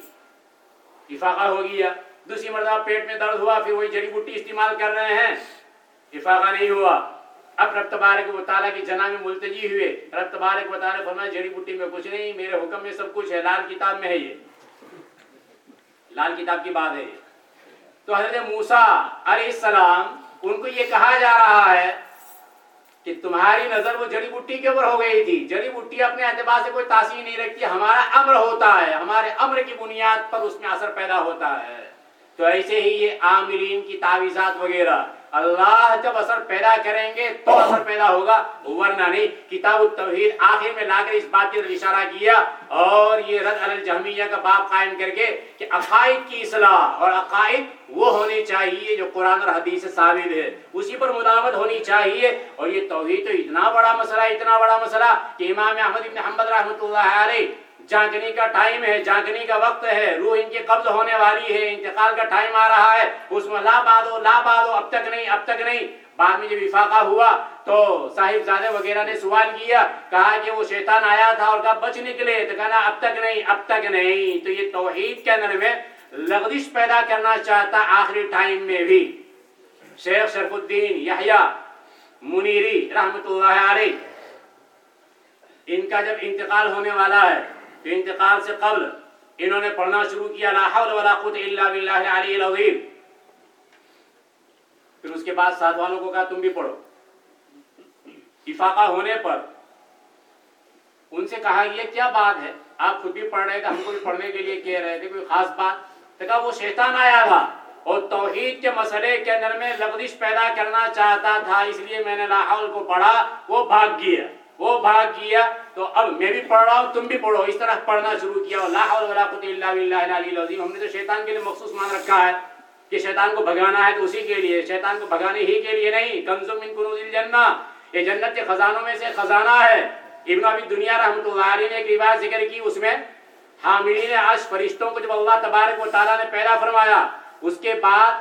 افاقہ ہو گیا۔ دوسری مرتبہ پیٹ میں درد ہوا، پھر وہی جڑی بوٹی استعمال کر رہے ہیں۔ افاقہ نہیں ہوا۔ اب رب تبارک و تعالیٰ کی جناب میں ملتجی ہوئے۔ رب تبارک و تعالیٰ فرمایا، جڑی بوٹی میں کچھ نہیں، میرے حکم میں سب کچھ ہے۔ لال کتاب میں ہے یہ۔ لال کتاب کی بات ہے تو حضرت موسیٰ علیہ السلام، ان کو یہ کہا جا رہا ہے کہ تمہاری نظر وہ جڑی بوٹی کے اوپر ہو گئی تھی۔ جڑی بوٹی اپنے اعتبار سے کوئی تاثیر نہیں رکھتی، ہمارا امر ہوتا ہے۔ ہمارے امر کی بنیاد پر اس میں اثر پیدا ہوتا ہے۔ تو ایسے ہی یہ عاملین کی تعویذات وغیرہ۔ اللہ جب اثر پیدا کریں گے تو اثر پیدا ہوگا۔ ورنہ نہیں کتاب التوحید آخر میں لا کر اس بات کی اشارہ کیا اور یہ رد علی الجہمیہ کا باب قائم کر کے کہ عقائد کی اصلاح اور عقائد وہ ہونی چاہیے جو قرآن اور حدیث سے ثابت ہے۔ اسی پر مداوت ہونی چاہیے اور یہ توحید تو اتنا بڑا مسئلہ اتنا بڑا مسئلہ کہ امام احمد ابن حمد رحمۃ اللہ علیہ جاگنی کا ٹائم ہے جاگنی کا وقت ہے، روح ان کی قبض ہونے والی ہے، انتقال کا ٹائم آ رہا ہے۔ اس میں لا بادو لا بادو اب تک نہیں، اب تک نہیں۔ بعد میں جب افاقہ ہوا تو صاحب زادے وغیرہ نے سوال کیا، کہا کہ وہ شیطان آیا تھا اور کہا بچ نکلے تو کہنا اب تک نہیں، اب تک نہیں۔ تو یہ توحید کے اندر میں لغزش پیدا کرنا چاہتا آخری ٹائم میں بھی۔ شیخ شرف الدین یحییٰ منیری رحمت اللہ علیہ، ان کا جب انتقال ہونے والا ہے تو انتقال سے قبل انہوں نے پڑھنا شروع کیا، لا حول ولا قوت الا باللہ العلی العظیم۔ پھر اس کے بعد ساتھ والوں کو کہا، تم بھی پڑھو۔ افاقہ ہونے پر ان سے کہا، یہ کیا بات ہے؟ آپ خود بھی پڑھ رہے تھے، ہم کو بھی پڑھنے کے لیے کہہ رہے تھے، کوئی خاص بات۔ تو کہا، وہ شیطان آیا تھا اور توحید کے مسئلے کے اندر میں لغزش پیدا کرنا چاہتا تھا، اس لیے میں نے لا حول کو پڑھا، وہ بھاگ گیا۔ وہ بھاگ گیا تو اب میں بھی پڑھ رہا ہوں، تم بھی پڑھو۔ اس طرح پڑھنا شروع کیا۔ لا حول ولا قوت الا باللہ العلی العظیم۔ ہم نے تو شیطان کے لیے مخصوص مان رکھا ہے کہ شیطان کو بھگانا ہے تو اسی کے لیے۔ شیطان کو بھگانے ہی کے لیے نہیں۔ کنز من کنوز الجنہ۔ یہ جنت کے خزانوں میں سے خزانہ ہے۔ ابن ابی دنیا رحمۃ اللہ علیہ نے ایک روایت ذکر کی۔ اس میں حاملین عرش فرشتوں کو جب اللہ تبارک و تعالیٰ نے پیدا فرمایا، اس کے بعد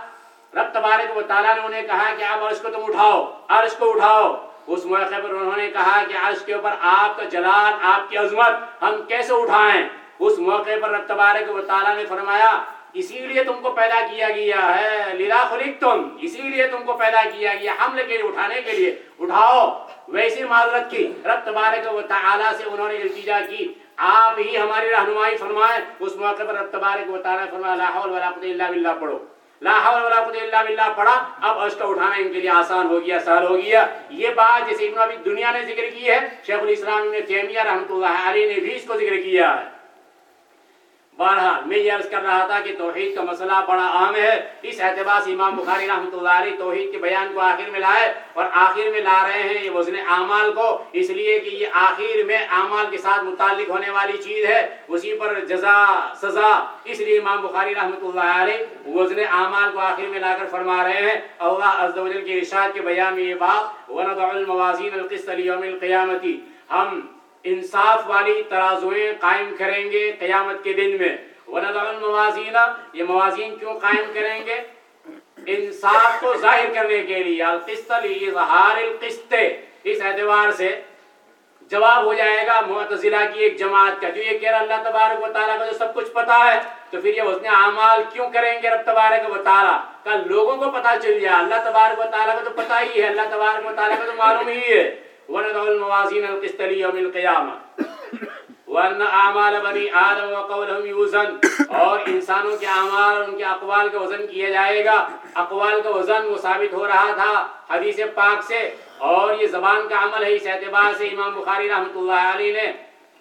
رب تبارک و تعالیٰ نے انہیں کہا کہ آپ عرش کو تم اٹھاؤ۔ عرش کو اٹھاؤ۔ اس موقع پر انہوں نے کہا کہ عرش کے اوپر آپ کا جلال، آپ کی عظمت ہم کیسے اٹھائیں؟ اس موقع پر رب تبارک و تعالیٰ نے فرمایا، اسی لیے تم کو پیدا کیا گیا ہے لیلا خلق تم اسی لیے تم کو پیدا کیا گیا حمل کے لیے، اٹھانے کے لیے۔ اٹھاؤ، ویسی معذرت کی۔ رب تبارک و تعالی سے انہوں نے التجا کی۔ آپ ہی ہماری رہنمائی فرمائیں۔ اس موقع پر رب تبارک و تعالی فرمایا، لا حول ولا قوت الا باللہ، پڑھو۔ لا حول ولا قوت الا باللہ پڑھا۔ اب اشک اٹھانا ان کے لیے آسان ہو گیا، سہل ہو گیا۔ یہ بات جیسے ابن ابھی دنیا نے ذکر کی ہے، شیخ الاسلام نے تیمیہ رحمۃ اللہ علیہ نے بھی اس کو ذکر کیا ہے۔ بہرحال میں یہ عرض کر رہا تھا کہ توحید کا مسئلہ بڑا عام ہے۔ اس اعتبار سے امام بخاری رحمۃ اللہ علیہ توحید کے بیان کو آخر میں لائے اور آخر میں لا رہے ہیں یہ وزن اعمال کو۔ اس لیے کہ یہ آخر میں اعمال کے ساتھ متعلق ہونے والی چیز ہے۔ اسی پر جزا، سزا۔ اس لیے امام بخاری رحمۃ اللہ علیہ وزن اعمال کو آخر میں لا کر فرما رہے ہیں۔ اللہ عز و جل کے ارشاد کے بیان میں یہ بات، وَنَضَعُ الْمَوَازِينَ الْقِسْطَ لِيَوْمِ الْقِيَامَةِ۔ ہم انصاف والی ترازویں قائم کریں گے قیامت کے دن میں۔ وَنَضَعُ یہ موازین کیوں قائم کریں گے؟ انصاف کو ظاہر کرنے کے لیے۔ القسط لِإِظْهَارِ الْقِسْطِ۔ اس اعتبار سے جواب ہو جائے گا معتزلہ کی ایک جماعت کا۔ جو یہ کہہ رہا اللہ تبارک و تعالیٰ کا جو سب کچھ پتا ہے، تو پھر یہ حسن اعمال کیوں کریں گے رب تبارک و تعالیٰ؟ کا لوگوں کو پتا چل جائے۔ اللہ تبارک و تعالیٰ کا تو پتا ہی ہے۔ اللہ تبارک و تعالیٰ کا تو معلوم ہی ہے۔ وَنَضَعُ الْمَوَازِينَ الْقِسْطَ لِيَوْمِ الْقِيَامَةِ وَأَنَّ أَعْمَالَ بَنِي آدَمَ وَقَوْلَهُمْ يُوزَنْ اور انسانوں کے اعمال اور ان کے اقوال کا وزن کیا جائے گا. اقوال کا وزن وہ ثابت ہو رہا تھا حدیث پاک سے، اور یہ زبان کا عمل ہے، اس اعتبار سے امام بخاری رحمۃ اللہ علیہ نے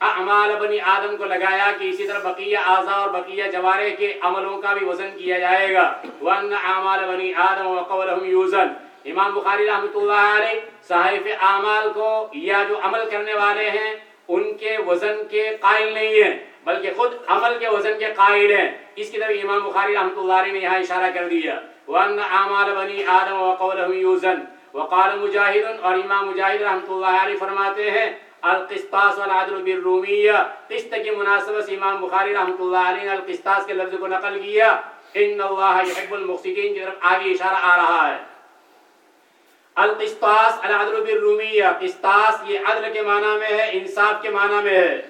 اعمال بنی آدم کو لگایا کہ اسی طرح بقیہ اعضاء اور بقیہ جوارے کے عملوں کا بھی وزن کیا جائے گا. وَأَنَّ أَعْمَالَ بَنِي آدَمَ وَقَوْلَهُمْ يُوزَنْ امام بخاری رحمۃ اللہ علیہ صحائف اعمال کو یا جو عمل کرنے والے ہیں، ان کے وزن کے قائل نہیں ہیں، بلکہ خود عمل کے وزن کے قائل ہیں۔ اس کی طرف امام بخاری رحمۃ اللہ علیہ نے یہاں اشارہ کر دیا۔ وَأَنَّ أَعْمَالَ بَنِي آدَمَ وَقَوْلَهُمْ يُوزَنْ۔ وقال مجاہد اور امام مجاہد رحمۃ اللہ علیہ فرماتے ہیں، القسطاس والعدل بالرومیہ۔ قسط کی مناسبت سے امام بخاری رحمۃ اللہ علیہ نے القسطاس کے لفظ کو نقل کیا۔ ان اللہ يحب المقسطین کی طرف آگے اشارہ آ رہا ہے۔ القسطاس، العدل بالرومیہ قسطاس یہ عدل کے معنی میں ہے، انصاف کے معنی میں ہے.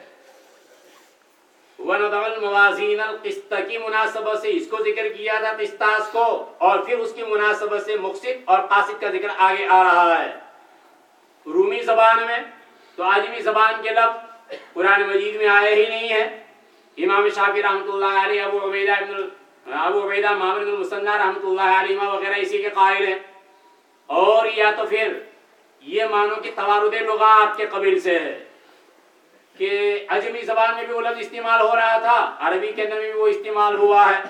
وَنَضَعُ الْمَوَازِينَ الْقِسْطَ، کی مناسبت سے اس کو ذکر کیا تھا قسطاس کو، اور پھر اس کی مناسبت سے مقصد اور قاصد کا ذکر آگے آ رہا ہے. رومی زبان میں، تو آجمی زبان کے لفظ قرآن مجید میں آئے ہی نہیں ہے امام شافی رحمۃ اللہ علیہ، ابو عبیدہ ابن ابو عبیدہ معمر بن المثنى رحمۃ اللہ علیہ وغیرہ، اسی کے قائل ہیں. اور یا تو پھر یہ مانو کہ توارد لغات کے قبیل سے ہے کہ عجمی زبان میں بھی وہ لفظ استعمال ہو رہا تھا، عربی کے اندر بھی وہ استعمال ہوا ہے۔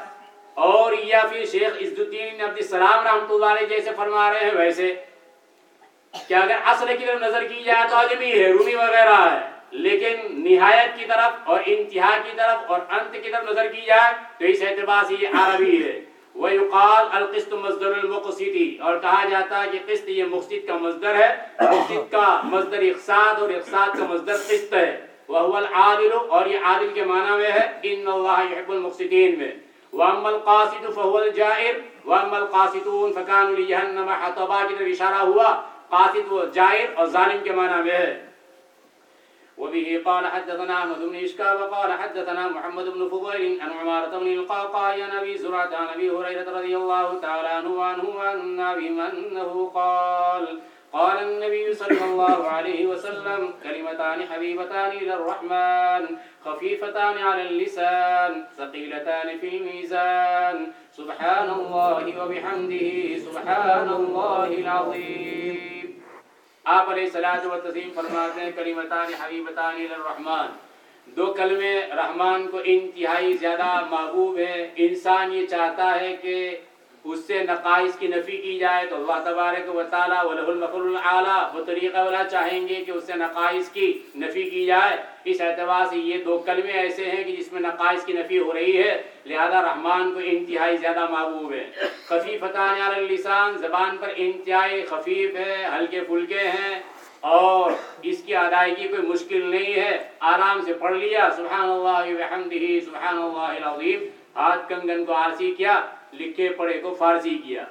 اور یا پھر شیخ عزت الدین عبد السلام رحمۃ اللہ علیہ جیسے فرما رہے ہیں ویسے کہ اگر اصل کی طرف نظر کی جائے تو عجمی ہے، رومی وغیرہ ہے۔ لیکن نہایت کی طرف اور انتہا کی طرف اور انت کی طرف نظر کی جائے تو اس اعتبار سے یہ عربی ہے۔ وَيُقَال الْقِسْطُ مصدر المقصدی اور کہا جاتا ہے کہ قسط یہ مقصد کا مصدر ہے، مقصد کا مصدر اقصاد اور اقصاد کا مصدر قسط ہے۔ وَهُوَ الْعَادِلُ اور یہ عادل کے معنی میں ہے ان اللہ يحب المقصدین میں۔ وَأَمَّا الْقَاسِدُ فَهُوَ الْجَائِرُ، وَأَمَّا الْقَاسِدُونَ فَكَانُوا لِجَهَنَّمَ حَطَبًا کی طرف اشارہ ہوا قاسد و جائر اور ظالم کے معنی میں ہے۔ وبه قال حدثنا احمد بن اشكاب وقال حدثنا محمد بن فضيل عن عمارة بن القعقاع عن ابي زرعة عن ابي هريرة رضي الله تعالى عنه وعنه عن ابي انه قال قال النبي صلى الله عليه وسلم كلمتان حبيبتان الى الرحمن، خفيفتان على اللسان، ثقيلتان في الميزان. سبحان الله وبحمده، سبحان الله العظيم. آپ علیہ الصلوۃ والتسلیم فرماتے ہیں، کریمتان حبیبتان الرحمن۔ دو کلمے رحمان کو انتہائی زیادہ محبوب ہے۔ انسان یہ چاہتا ہے کہ اس سے نقائص کی نفی کی جائے تو اللہ تبارک و تعالیٰ ولہ المفر العلیٰ وہ طریقہ والا چاہیں گے کہ اس سے نقائص کی نفی کی جائے۔ اس اعتبار سے یہ دو کلمے ایسے ہیں کہ جس میں نقائص کی نفی ہو رہی ہے۔ لہذا رحمان کو انتہائی زیادہ محبوب ہے۔ خفیفتان علی اللسان، زبان پر انتہائی خفیف ہے، ہلکے پھلکے ہیں اور اس کی ادائیگی کوئی مشکل نہیں ہے۔ آرام سے پڑھ لیا۔ سبحان اللہ وحمدہ سبحان اللہ العظیم۔ ہاتھ کنگن کو آرسی کیا۔ لکھے پڑھے کو فارسی کیا۔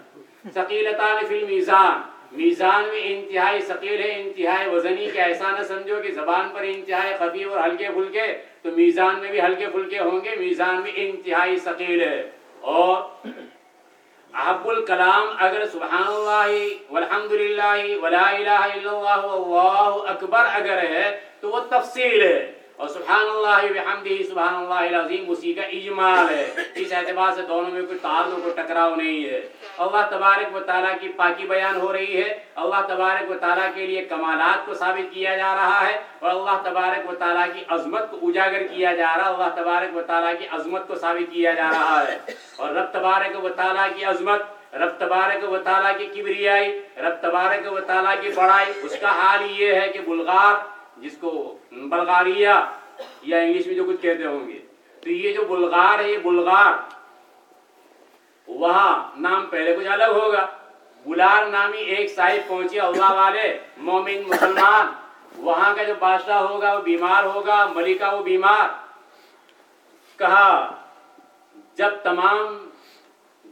ثقیلتان فی المیزان۔ میزان میں انتہائی ثقیل ہے، انتہائی وزنی کے ایسا نہ سمجھو کہ زبان پر انتہائی خفیف اور ہلکے پھلکے، تو میزان میں بھی ہلکے پھلکے ہوں گے، میزان میں انتہائی ثقیل ہے۔ اور احب الکلام، اگر سبحان اللہ والحمد للہ ولا الہ الا اللہ، واللہ اکبر اگر ہے، تو وہ تفصیل ہے۔ اور سبحان اللہ بحمدہ سبحان اللہ العظیم، اسی کا اجمال ہے۔ اس اعتبار سے دونوں میں کوئی تعلق و ٹکراؤ نہیں ہے۔ اللہ تبارک و تعالیٰ کی پاکی بیان ہو رہی ہے۔ اللہ تبارک و تعالیٰ کے لیے کمالات کو ثابت کیا جا رہا ہے اور اللہ تبارک و تعالیٰ کی عظمت کو اجاگر کیا جا رہا ہے۔ اللہ تبارک و تعالیٰ کی عظمت کو ثابت کیا جا رہا ہے۔ اور رب تبارک و تعالیٰ کی عظمت، رب تبارک و تعالیٰ کی کبریائی، رب تبارک و تعالیٰ کی بڑائی، اس کا حال یہ ہے کہ بلغار جس کو بلغاریہ یا انگلش میں جو کچھ کہتے ہوں گے۔ تو یہ جو بلغار ہے، یہ بلغار، وہاں نام پہلے کچھ الگ ہوگا۔ بلار نامی ایک صاحب پہنچے، اللہ والے، مومن، مسلمان۔ وہاں کا جو بادشاہ ہوگا، وہ بیمار ہوگا، ملکہ وہ بیمار۔ کہا، جب تمام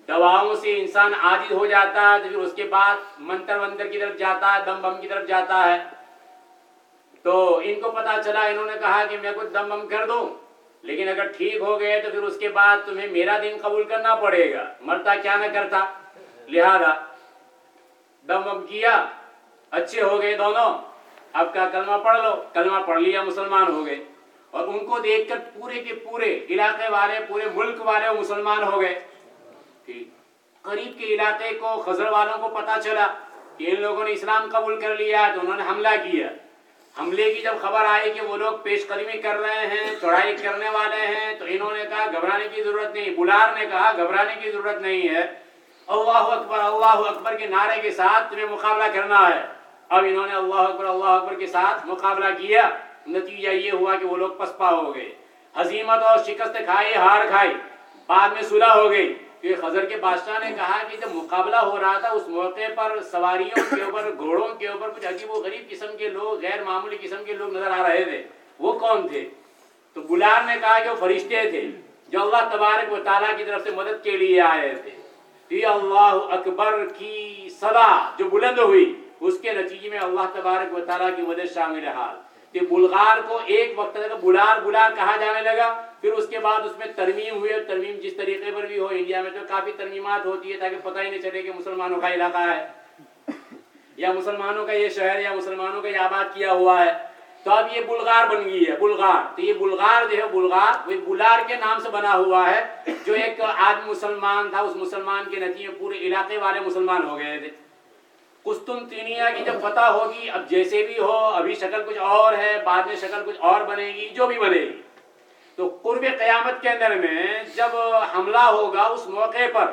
دواؤں سے انسان عاجز ہو جاتا ہے، تو پھر اس کے بعد منتر ونتر کی طرف جاتا ہے دم بم کی طرف جاتا ہے۔ تو ان کو پتا چلا، انہوں نے کہا کہ میں کچھ دم بم کر دوں۔ لیکن اگر ٹھیک ہو گئے تو پھر اس کے بعد تمہیں میرا دن قبول کرنا پڑے گا۔ مرتا کیا نہ کرتا؟ لہذا دم بم کیا۔ اچھے ہو گئے دونوں۔ اب کا کلمہ پڑھ لو۔ کلمہ پڑھ لیا، مسلمان ہو گئے۔ اور ان کو دیکھ کر پورے کے پورے علاقے والے، پورے ملک والے مسلمان ہو گئے۔ قریب کے علاقے کو خزر والوں کو پتا چلا کہ ان لوگوں نے اسلام قبول کر لیا، تو انہوں نے حملہ کیا۔ حملے کی جب خبر آئی کہ وہ لوگ پیش قدمی کر رہے ہیں، چڑھائی کرنے والے ہیں، تو انہوں نے کہا، گھبرانے کی ضرورت نہیں۔ بلار نے کہا، گھبرانے کی ضرورت نہیں ہے۔ اللہ اکبر اللہ اکبر کے نعرے کے ساتھ تمہیں مقابلہ کرنا ہے۔ اب انہوں نے اللہ اکبر اللہ اکبر کے ساتھ مقابلہ کیا۔ نتیجہ یہ ہوا کہ وہ لوگ پسپا ہو گئے۔ حزیمت اور شکست کھائی، ہار کھائی۔ بعد میں صلح ہو گئی۔ کہ خضر کے بادشاہ نے کہا کہ جب مقابلہ ہو رہا تھا، اس موقع پر سواریوں کے اوپر، گھوڑوں کے اوپر کچھ عجیب و غریب قسم کے لوگ، غیر معمولی قسم کے لوگ نظر آ رہے تھے۔ وہ کون تھے؟ تو بلار نے کہا کہ وہ فرشتے تھے جو اللہ تبارک و تعالیٰ کی طرف سے مدد کے لیے آئے تھے۔ تو اللہ اکبر کی صدا جو بلند ہوئی، اس کے نتیجے میں اللہ تبارک و تعالیٰ کی مدد شامل حال کہ بلغار کو ایک وقت تک بلار بلار کہا جانے لگا؟ پھر اس کے بعد اس میں ترمیم ہوئے اور ترمیم جس طریقے پر بھی ہو، انڈیا میں تو کافی ترمیمات ہوتی ہے تاکہ پتہ ہی نہیں چلے کہ مسلمانوں کا علاقہ ہے۔ یا مسلمانوں کا یہ شہر، یا مسلمانوں کا یہ آباد کیا ہوا ہے۔ تو اب یہ بلغار بن گئی ہے، بلغار۔ تو یہ بلغار جو ہے، بلغار، وہ بلار کے نام سے بنا ہوا ہے۔ جو ایک آدمی مسلمان تھا، اس مسلمان کے نتیجے پورے علاقے والے مسلمان ہو گئے تھے۔ قسطنطینیہ کی جب فتح ہوگی، اب جیسے بھی ہو، ابھی شکل کچھ اور ہے، بعد میں شکل کچھ اور بنے گی، جو بھی بنے گی۔ تو قرب قیامت کے اندر میں جب حملہ ہوگا اس موقع پر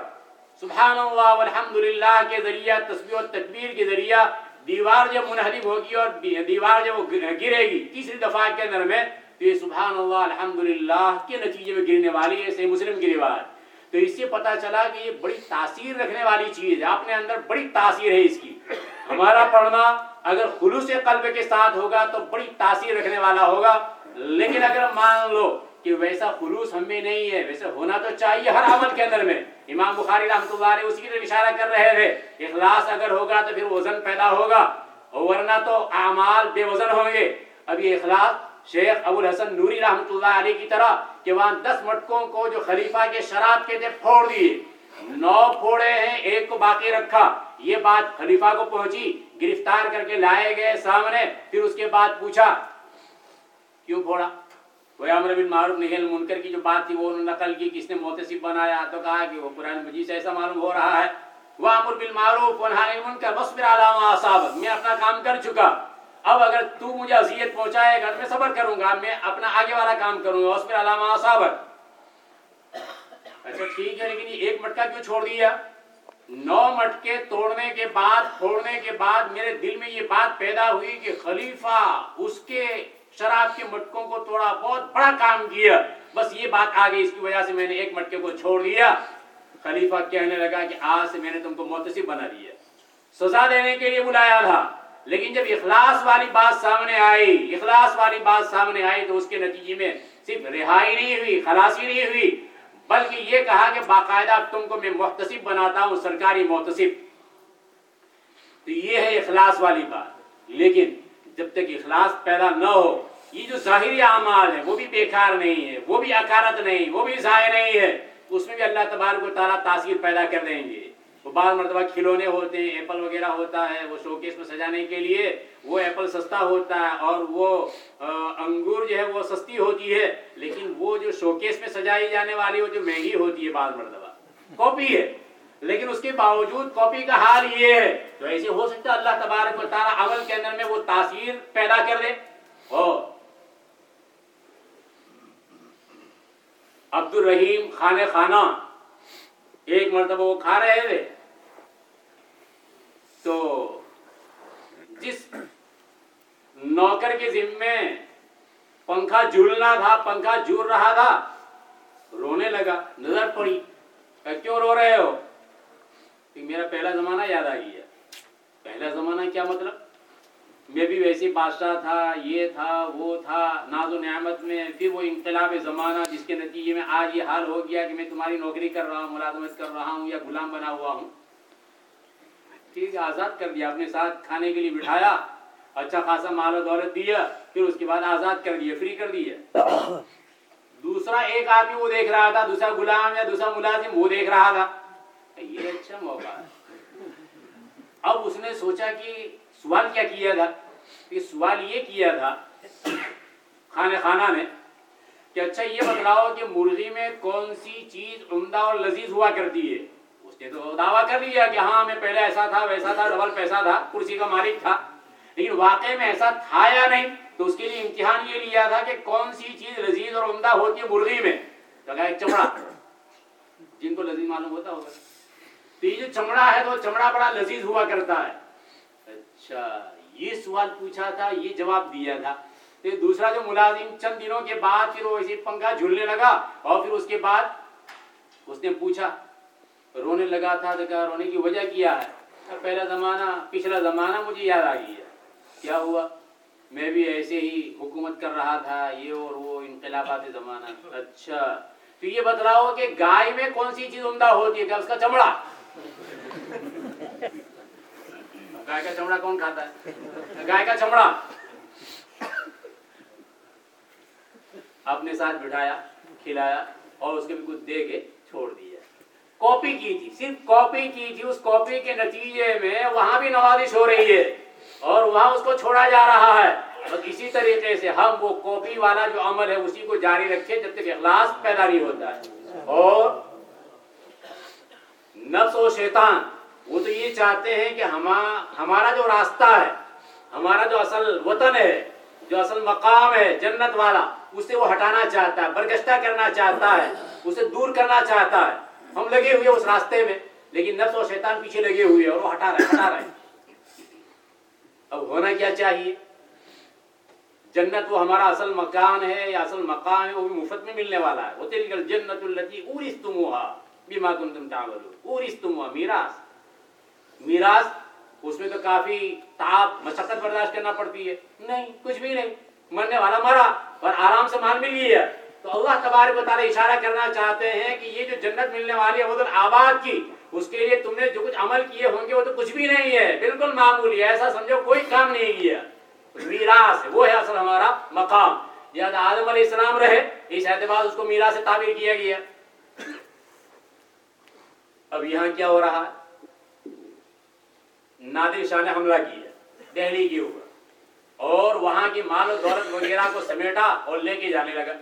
سبحان اللہ والحمد للہ کے ذریعہ، تسبیح و تکبیر کے ذریعہ دیوار جب منہدم ہوگی اور دیوار جب گرے گی، تیسری دفعہ کے اندر میں، تو یہ سبحان اللہ الحمد للہ کے نتیجے میں گرنے والی ہے، صحیح مسلم کی روایت۔ تو اس سے پتا چلا کہ یہ بڑی تاثیر رکھنے والی چیز ہے اپنے اندر بڑی تاثیر ہے اس کی۔ ہمارا پڑھنا اگر خلوص قلب کے ساتھ ہوگا تو بڑی تاثیر رکھنے والا ہوگا۔ لیکن اگر مان لو کہ ویسا خلوص ہم میں نہیں ہے، ویسے ہونا تو چاہیے ہر عمل کے اندر میں۔ امام بخاری رحمۃ اللہ علیہ اسی کی طرف اشارہ کر رہے تھے اخلاص اگر ہوگا تو پھر وزن پیدا ہوگا ورنہ تو اعمال بے وزن ہوں گے۔ اب یہ اخلاص شیخ ابو الحسن نوری رحمۃ اللہ علیہ کی طرح کہ وہاں دس مٹکوں کو جو خلیفہ کے شراب کے تھے پھوڑ دیے۔ نو پھوڑے ہیں، ایک کو باقی رکھا۔ یہ بات خلیفہ کو پہنچی، گرفتار کر کے لائے گئے سامنے، پھر اس کے بعد پوچھا کیوں پھوڑا؟ وہ امر بن معروف نہل منکر کی جو بات تھی وہ نقل کی، کس نے محتسب بنایا؟ تو کہا کہ وہ قرآن مجید سے ایسا معلوم ہو رہا ہے۔ وہ امر بالمعروف ونہا منکر بس علامہ اصابت میں اپنا کام کر چکا۔ اب اگر تو مجھے اذیت پہنچائے گا تو میں صبر کروں گا، میں اپنا آگے والا کام کروں گا۔ اس پر علامہ صابر اچھا ٹھیک ہے، لیکن یہ ایک مٹکا کیوں چھوڑ دیا؟ نو مٹکے توڑنے کے بعد، پھوڑنے کے بعد میرے دل میں یہ بات پیدا ہوئی کہ خلیفہ اس کے شراب کے مٹکوں کو توڑا بہت بڑا کام کیا۔ بس یہ بات آ گئی، اس کی وجہ سے میں نے ایک مٹکے کو چھوڑ دیا۔ خلیفہ کہنے لگا کہ آج سے میں نے تم کو محتسب بنا دیا۔ سزا دینے کے لیے بلایا تھا، لیکن جب اخلاص والی بات سامنے آئی، اخلاص والی بات سامنے آئی تو اس کے نتیجے میں صرف رہائی نہیں ہوئی، خلاصی نہیں ہوئی، بلکہ یہ کہا کہ باقاعدہ اب تم کو میں محتسب بناتا ہوں، سرکاری محتسب تو یہ ہے اخلاص والی بات۔ لیکن جب تک اخلاص پیدا نہ ہو یہ جو ظاہری اعمال ہے وہ بھی بیکار نہیں ہے وہ بھی اکارت نہیں، وہ بھی ضائع نہیں ہے اس میں بھی اللہ تبارک و تعالیٰ تاثیر پیدا کر دیں گے۔ وہ بعض مرتبہ کھلونے ہوتے ہیں، ایپل وغیرہ ہوتا ہے، وہ شوکیس میں سجانے کے لیے وہ ایپل سستا ہوتا ہے اور وہ انگور جو ہے وہ سستی ہوتی ہے، لیکن وہ جو شوکیس میں سجائی جانے والی وہ جو مہنگی ہوتی ہے بعض مرتبہ، کاپی ہے۔ لیکن اس کے باوجود کاپی کا حال یہ ہے، تو ایسے ہو سکتا ہے اللہ تبارک و تعالیٰ عمل کے اندر میں وہ تاثیر پیدا کر دے۔ اور عبد الرحیم خانے خانہ۔ ایک مرتبہ وہ کھا رہے تھے تو جس نوکر کے ذمے پنکھا جھولنا تھا، پنکھا جھول رہا تھا، رونے لگا، نظر پڑی۔ کیوں رو رہے ہو؟ کہ میرا پہلا زمانہ یاد آ گیا۔ پہلا زمانہ کیا مطلب؟ میں بھی ویسے بادشاہ تھا، یہ تھا، وہ تھا، ناز و نعمت میں، پھر وہ انقلاب زمانہ جس کے نتیجے میں آج یہ حال ہو گیا کہ میں تمہاری نوکری کر رہا ہوں، ملازمت کر رہا ہوں یا غلام بنا ہوا ہوں۔ ٹھیک ہے، آزاد کر دیا، اپنے ساتھ کھانے کے لیے بٹھایا اچھا خاصا مال و دولت دیا، پھر اس کے بعد آزاد کر دیا فری کر دیا۔ دوسرا ایک آدمی وہ دیکھ رہا تھا، دوسرا غلام یا دوسرا ملازم، وہ دیکھ رہا تھا۔ یہ اچھا موقع ہے۔ اب اس نے سوچا کہ سوال کیا کیا تھا کہ سوال یہ کیا تھا خانے خانہ نے کہ اچھا یہ بتلاؤ کہ مرغی میں کون سی چیز عمدہ اور لذیذ ہوا کرتی ہے؟ اس نے تو دعویٰ کر دیا کہ ہاں میں پہلے ایسا تھا، ویسا تھا، ڈبل پیسہ تھا، کرسی کا مالک تھا۔ لیکن واقع میں ایسا تھا یا نہیں؟ تو اس کے لیے امتحان یہ لیا تھا کہ کون سی چیز لذیذ اور عمدہ ہوتی ہے مرغی میں؟ تو کہا، ایک چمڑا۔ جن کو لذیذ معلوم ہوتا ہوگا۔ تو یہ جو چمڑا ہے تو چمڑا بڑا لذیذ ہوا کرتا ہے۔ اچھا یہ سوال پوچھا تھا، یہ جواب دیا تھا۔ تو دوسرا جو ملازم چند دنوں کے بعد پھر وہ ایسے پنکھا جھولنے لگا اور پھر اس کے بعد اس نے پوچھا، رونے لگا تھا تو کہا، رونے کی وجہ کیا ہے؟ پہلا زمانہ، پچھلا زمانہ مجھے یاد آ گیا۔ کیا ہوا؟ میں بھی ایسے ہی حکومت کر رہا تھا، یہ اور وہ انقلابات زمانہ۔ اچھا تو یہ بتلاؤ کہ گائے میں کون سی چیز عمدہ ہوتی ہے؟ کیا اس کا چمڑا؟ گائے کا چمڑا کون کھاتا ہے؟ گائے کا چمڑا۔ اپنے ساتھ بٹھایا، کھلایا اور اس کے بھی کچھ دے کے چھوڑ دیا۔ کاپی کی تھی، صرف کاپی کی تھی، اس کاپی کے نتیجے میں وہاں بھی نوازش ہو رہی ہے اور وہاں اس کو چھوڑا جا رہا ہے۔ بس اسی طریقے سے ہم وہ کاپی والا جو عمل ہے، اسی کو جاری رکھے جب تک اخلاص پیدا نہیں ہوتا ہے۔ اور نفس و شیطان وہ تو یہ چاہتے ہیں کہ ہمارا جو راستہ ہے، ہمارا جو اصل وطن ہے، جو اصل مقام ہے جنت والا، اسے وہ ہٹانا چاہتا ہے، برگشتہ کرنا چاہتا ہے، اسے دور کرنا چاہتا ہے۔ ہم لگے ہوئے اس راستے میں، لیکن نفس و شیطان پیچھے لگے ہوئے اور وہ ہٹا رہے ہٹا رہے اب ہونا کیا چاہیے؟ جنت وہ ہمارا اصل مکان ہے یا اصل مقام ہے، وہ بھی مفت میں ملنے والا ہے۔ وہ تلکل جنت التی اورستموہا بیما کنتم تعملون۔ اورستموہا میراث۔ میراث، اس میں تو کافی تاپ مشقت برداشت کرنا پڑتی ہے۔ نہیں، کچھ بھی نہیں۔ مرنے والا مرا اور آرام سے مال مل گیا تو اللہ تبارک و تعالی اشارہ کرنا چاہتے ہیں کہ یہ جو جنت ملنے والی ہے، وہ آباد کی۔ اس کے لیے تم نے جو کچھ عمل کیے ہوں گے، وہ تو کچھ بھی نہیں ہے۔ بالکل معمولی ہے، ایسا سمجھو کوئی کام نہیں کیا۔ میراث، وہ ہے اصل ہمارا مقام۔ جہاں آدم علیہ السلام رہے، اس اعتبار اس کو میراث سے تعبیر کیا گیا۔ اب یہاں کیا ہو رہا ہے؟ نادر شاہ نے حملہ کیا، دہلی کے اوپر۔ اور وہاں کی مال و دولت وغیرہ کو سمیٹا اور لے کے جانے لگا۔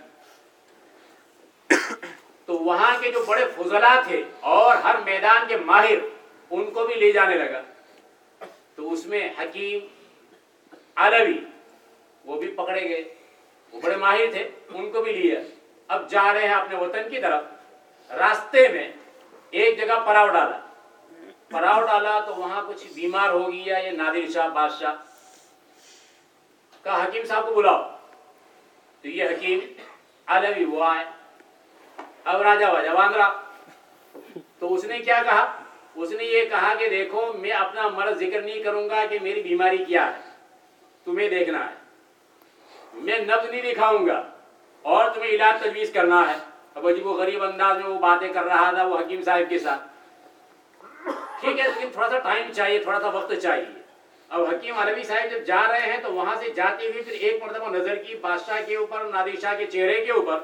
تو وہاں کے جو بڑے فضلہ تھے اور ہر میدان کے ماہر، ان کو بھی لے جانے لگا۔ تو اس میں حکیم علوی وہ بھی پکڑے گئے۔ وہ بڑے ماہر تھے، ان کو بھی لیا۔ اب جا رہے ہیں اپنے وطن کی طرف۔ راستے میں ایک جگہ پڑاؤ ڈالا۔ پڑاؤ ڈالا تو وہاں کچھ بیمار ہو گیا، یہ نادر شاہ بادشاہ۔ کہا، حکیم صاحب کو بلاؤ۔ تو یہ حکیم علوی وہ آئے۔ اب راجا واجا باندرا تو اس نے کیا کہا؟ اس نے یہ کہا کہ دیکھو، میں اپنا مرض ذکر نہیں کروں گا کہ میری بیماری کیا ہے۔ تمہیں دیکھنا ہے۔ میں نبض نہیں دکھاؤں گا۔ اور تمہیں علاج تجویز کرنا ہے۔ اب جی وہ غریب انداز میں وہ باتیں کر رہا تھا وہ حکیم صاحب کے ساتھ۔ ٹھیک ہے، لیکن تھوڑا سا ٹائم چاہیے، تھوڑا سا وقت چاہیے۔ اب حکیم علوی صاحب جب جا رہے ہیں تو وہاں سے جاتے ہوئے پھر ایک مرتبہ نظر کی، بادشاہ کے اوپر نادر شاہ کے چہرے کے اوپر،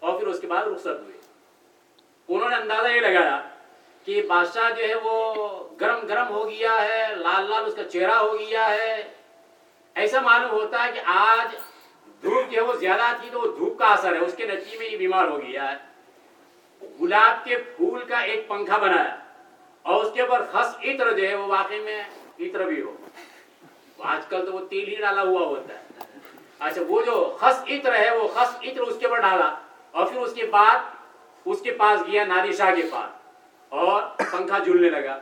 اور پھر اس کے بعد رخصت ہوئے۔ انہوں نے اندازہ یہ لگایا کہ بادشاہ جو ہے وہ گرم گرم ہو گیا ہے، لال لال اس کا چہرہ ہو گیا ہے۔ ایسا معلوم ہوتا ہے کہ آج دھوپ جو ہے وہ زیادہ تھی تو وہ دھوپ کا اثر ہے، اس کے نتیجے میں یہ بیمار ہو گیا ہے۔ گلاب کے پھول کا ایک پنکھا بنایا اور اس کے اوپر خس عطر جو ہے وہ واقعی میں عطر بھی ہو۔ آج کل تو وہ تیل ہی ڈالا ہوا ہوتا ہے۔ اچھا وہ جو خس عطر ہے، وہ خس عطر اس کے اوپر ڈالا اور پھر اس کے بعد اس کے پاس گیا نادی شاہ کے پاس اور پنکھا جھولنے لگا۔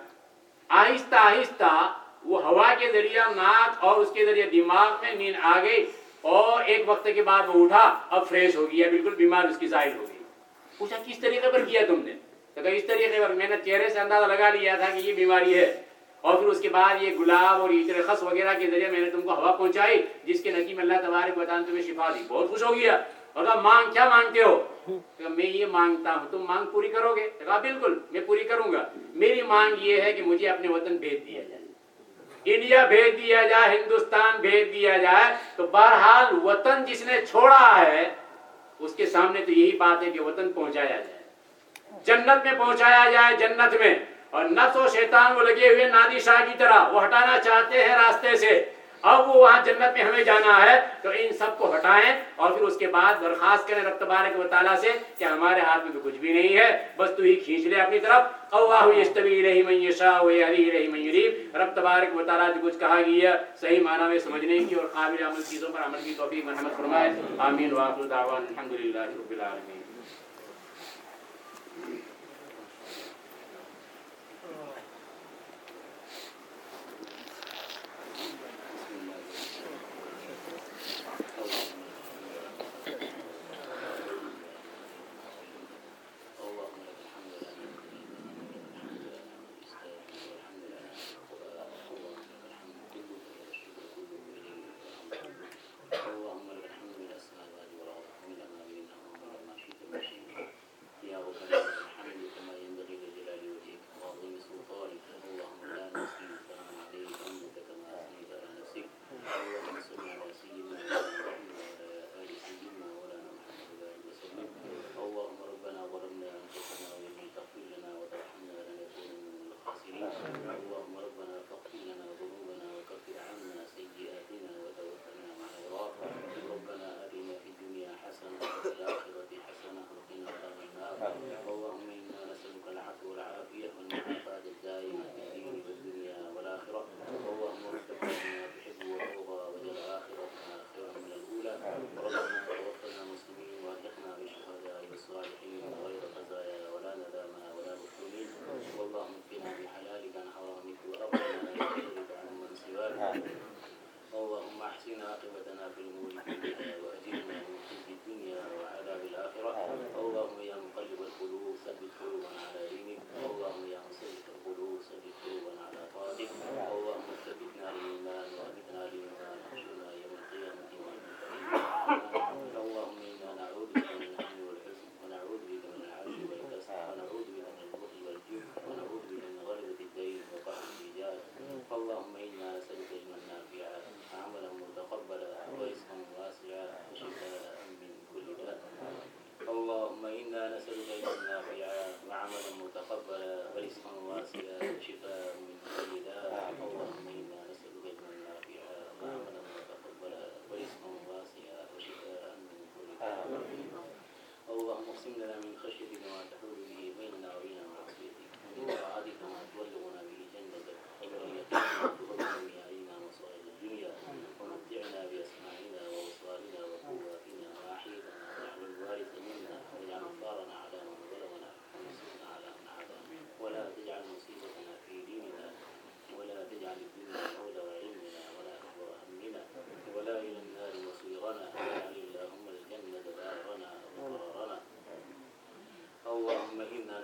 آہستہ آہستہ وہ ہوا کے ذریعہ ناک اور اس کے ذریعے دماغ میں نیند آ گئی اور ایک وقت کے بعد وہ اٹھا، اب فریش ہو گیا بالکل بیمار اس کی ظاہر ہو گئی۔ پوچھا، کس طریقے پر کیا تم نے؟ تو اس طریقے پر میں نے چہرے سے اندازہ لگا لیا تھا کہ یہ بیماری ہے۔ اور پھر اس کے بعد یہ گلاب اور عطر خس وغیرہ کے ذریعے میں نے تم کو ہوا پہنچائی، جس کے نتیجے میں اللہ تبارک بتانے تمہیں شفا دی۔ بہت خوش ہو گیا۔ اور کہا، مانگ، کیا مانگتے ہو؟ کہا، میں یہ مانگتا ہوں۔ تم مانگ پوری کرو گے؟ کہا، بالکل، میں پوری کروں گا۔ میری مانگ یہ ہے کہ مجھے اپنے وطن بھیج دیا جائے۔ انڈیا بھیج دیا جائے، ہندوستان بھیج دیا جائے۔ تو بہرحال وطن جس نے چھوڑا ہے، اس کے سامنے تو یہی بات ہے کہ وطن پہنچایا جائے۔ جنت میں پہنچایا جائے جنت میں۔ اور نفس و شیطان وہ لگے ہوئے نادی شاہ کی طرح، وہ ہٹانا چاہتے ہیں راستے سے۔ اب وہ وہاں جنت میں ہمیں جانا ہے، تو ان سب کو ہٹائیں اور پھر اس کے بعد درخواست کریں رب تبارک و تعالیٰ سے کہ ہمارے ہاتھ میں تو کچھ بھی نہیں ہے، بس تو ہی کھینچ لے اپنی طرف۔ اللہ یستوی الیہ من یشاء و یہدی الیہ من یریب رب تبارک و تعالیٰ جو کچھ کہا گیا، صحیح معنی میں سمجھنے کی اور قابل عمل چیزوں پر عمل کی توفیق مرحمت فرمائے۔ آمین واخر دعوان الحمدللہ رب العالمین۔ اللهم اقسم لنا من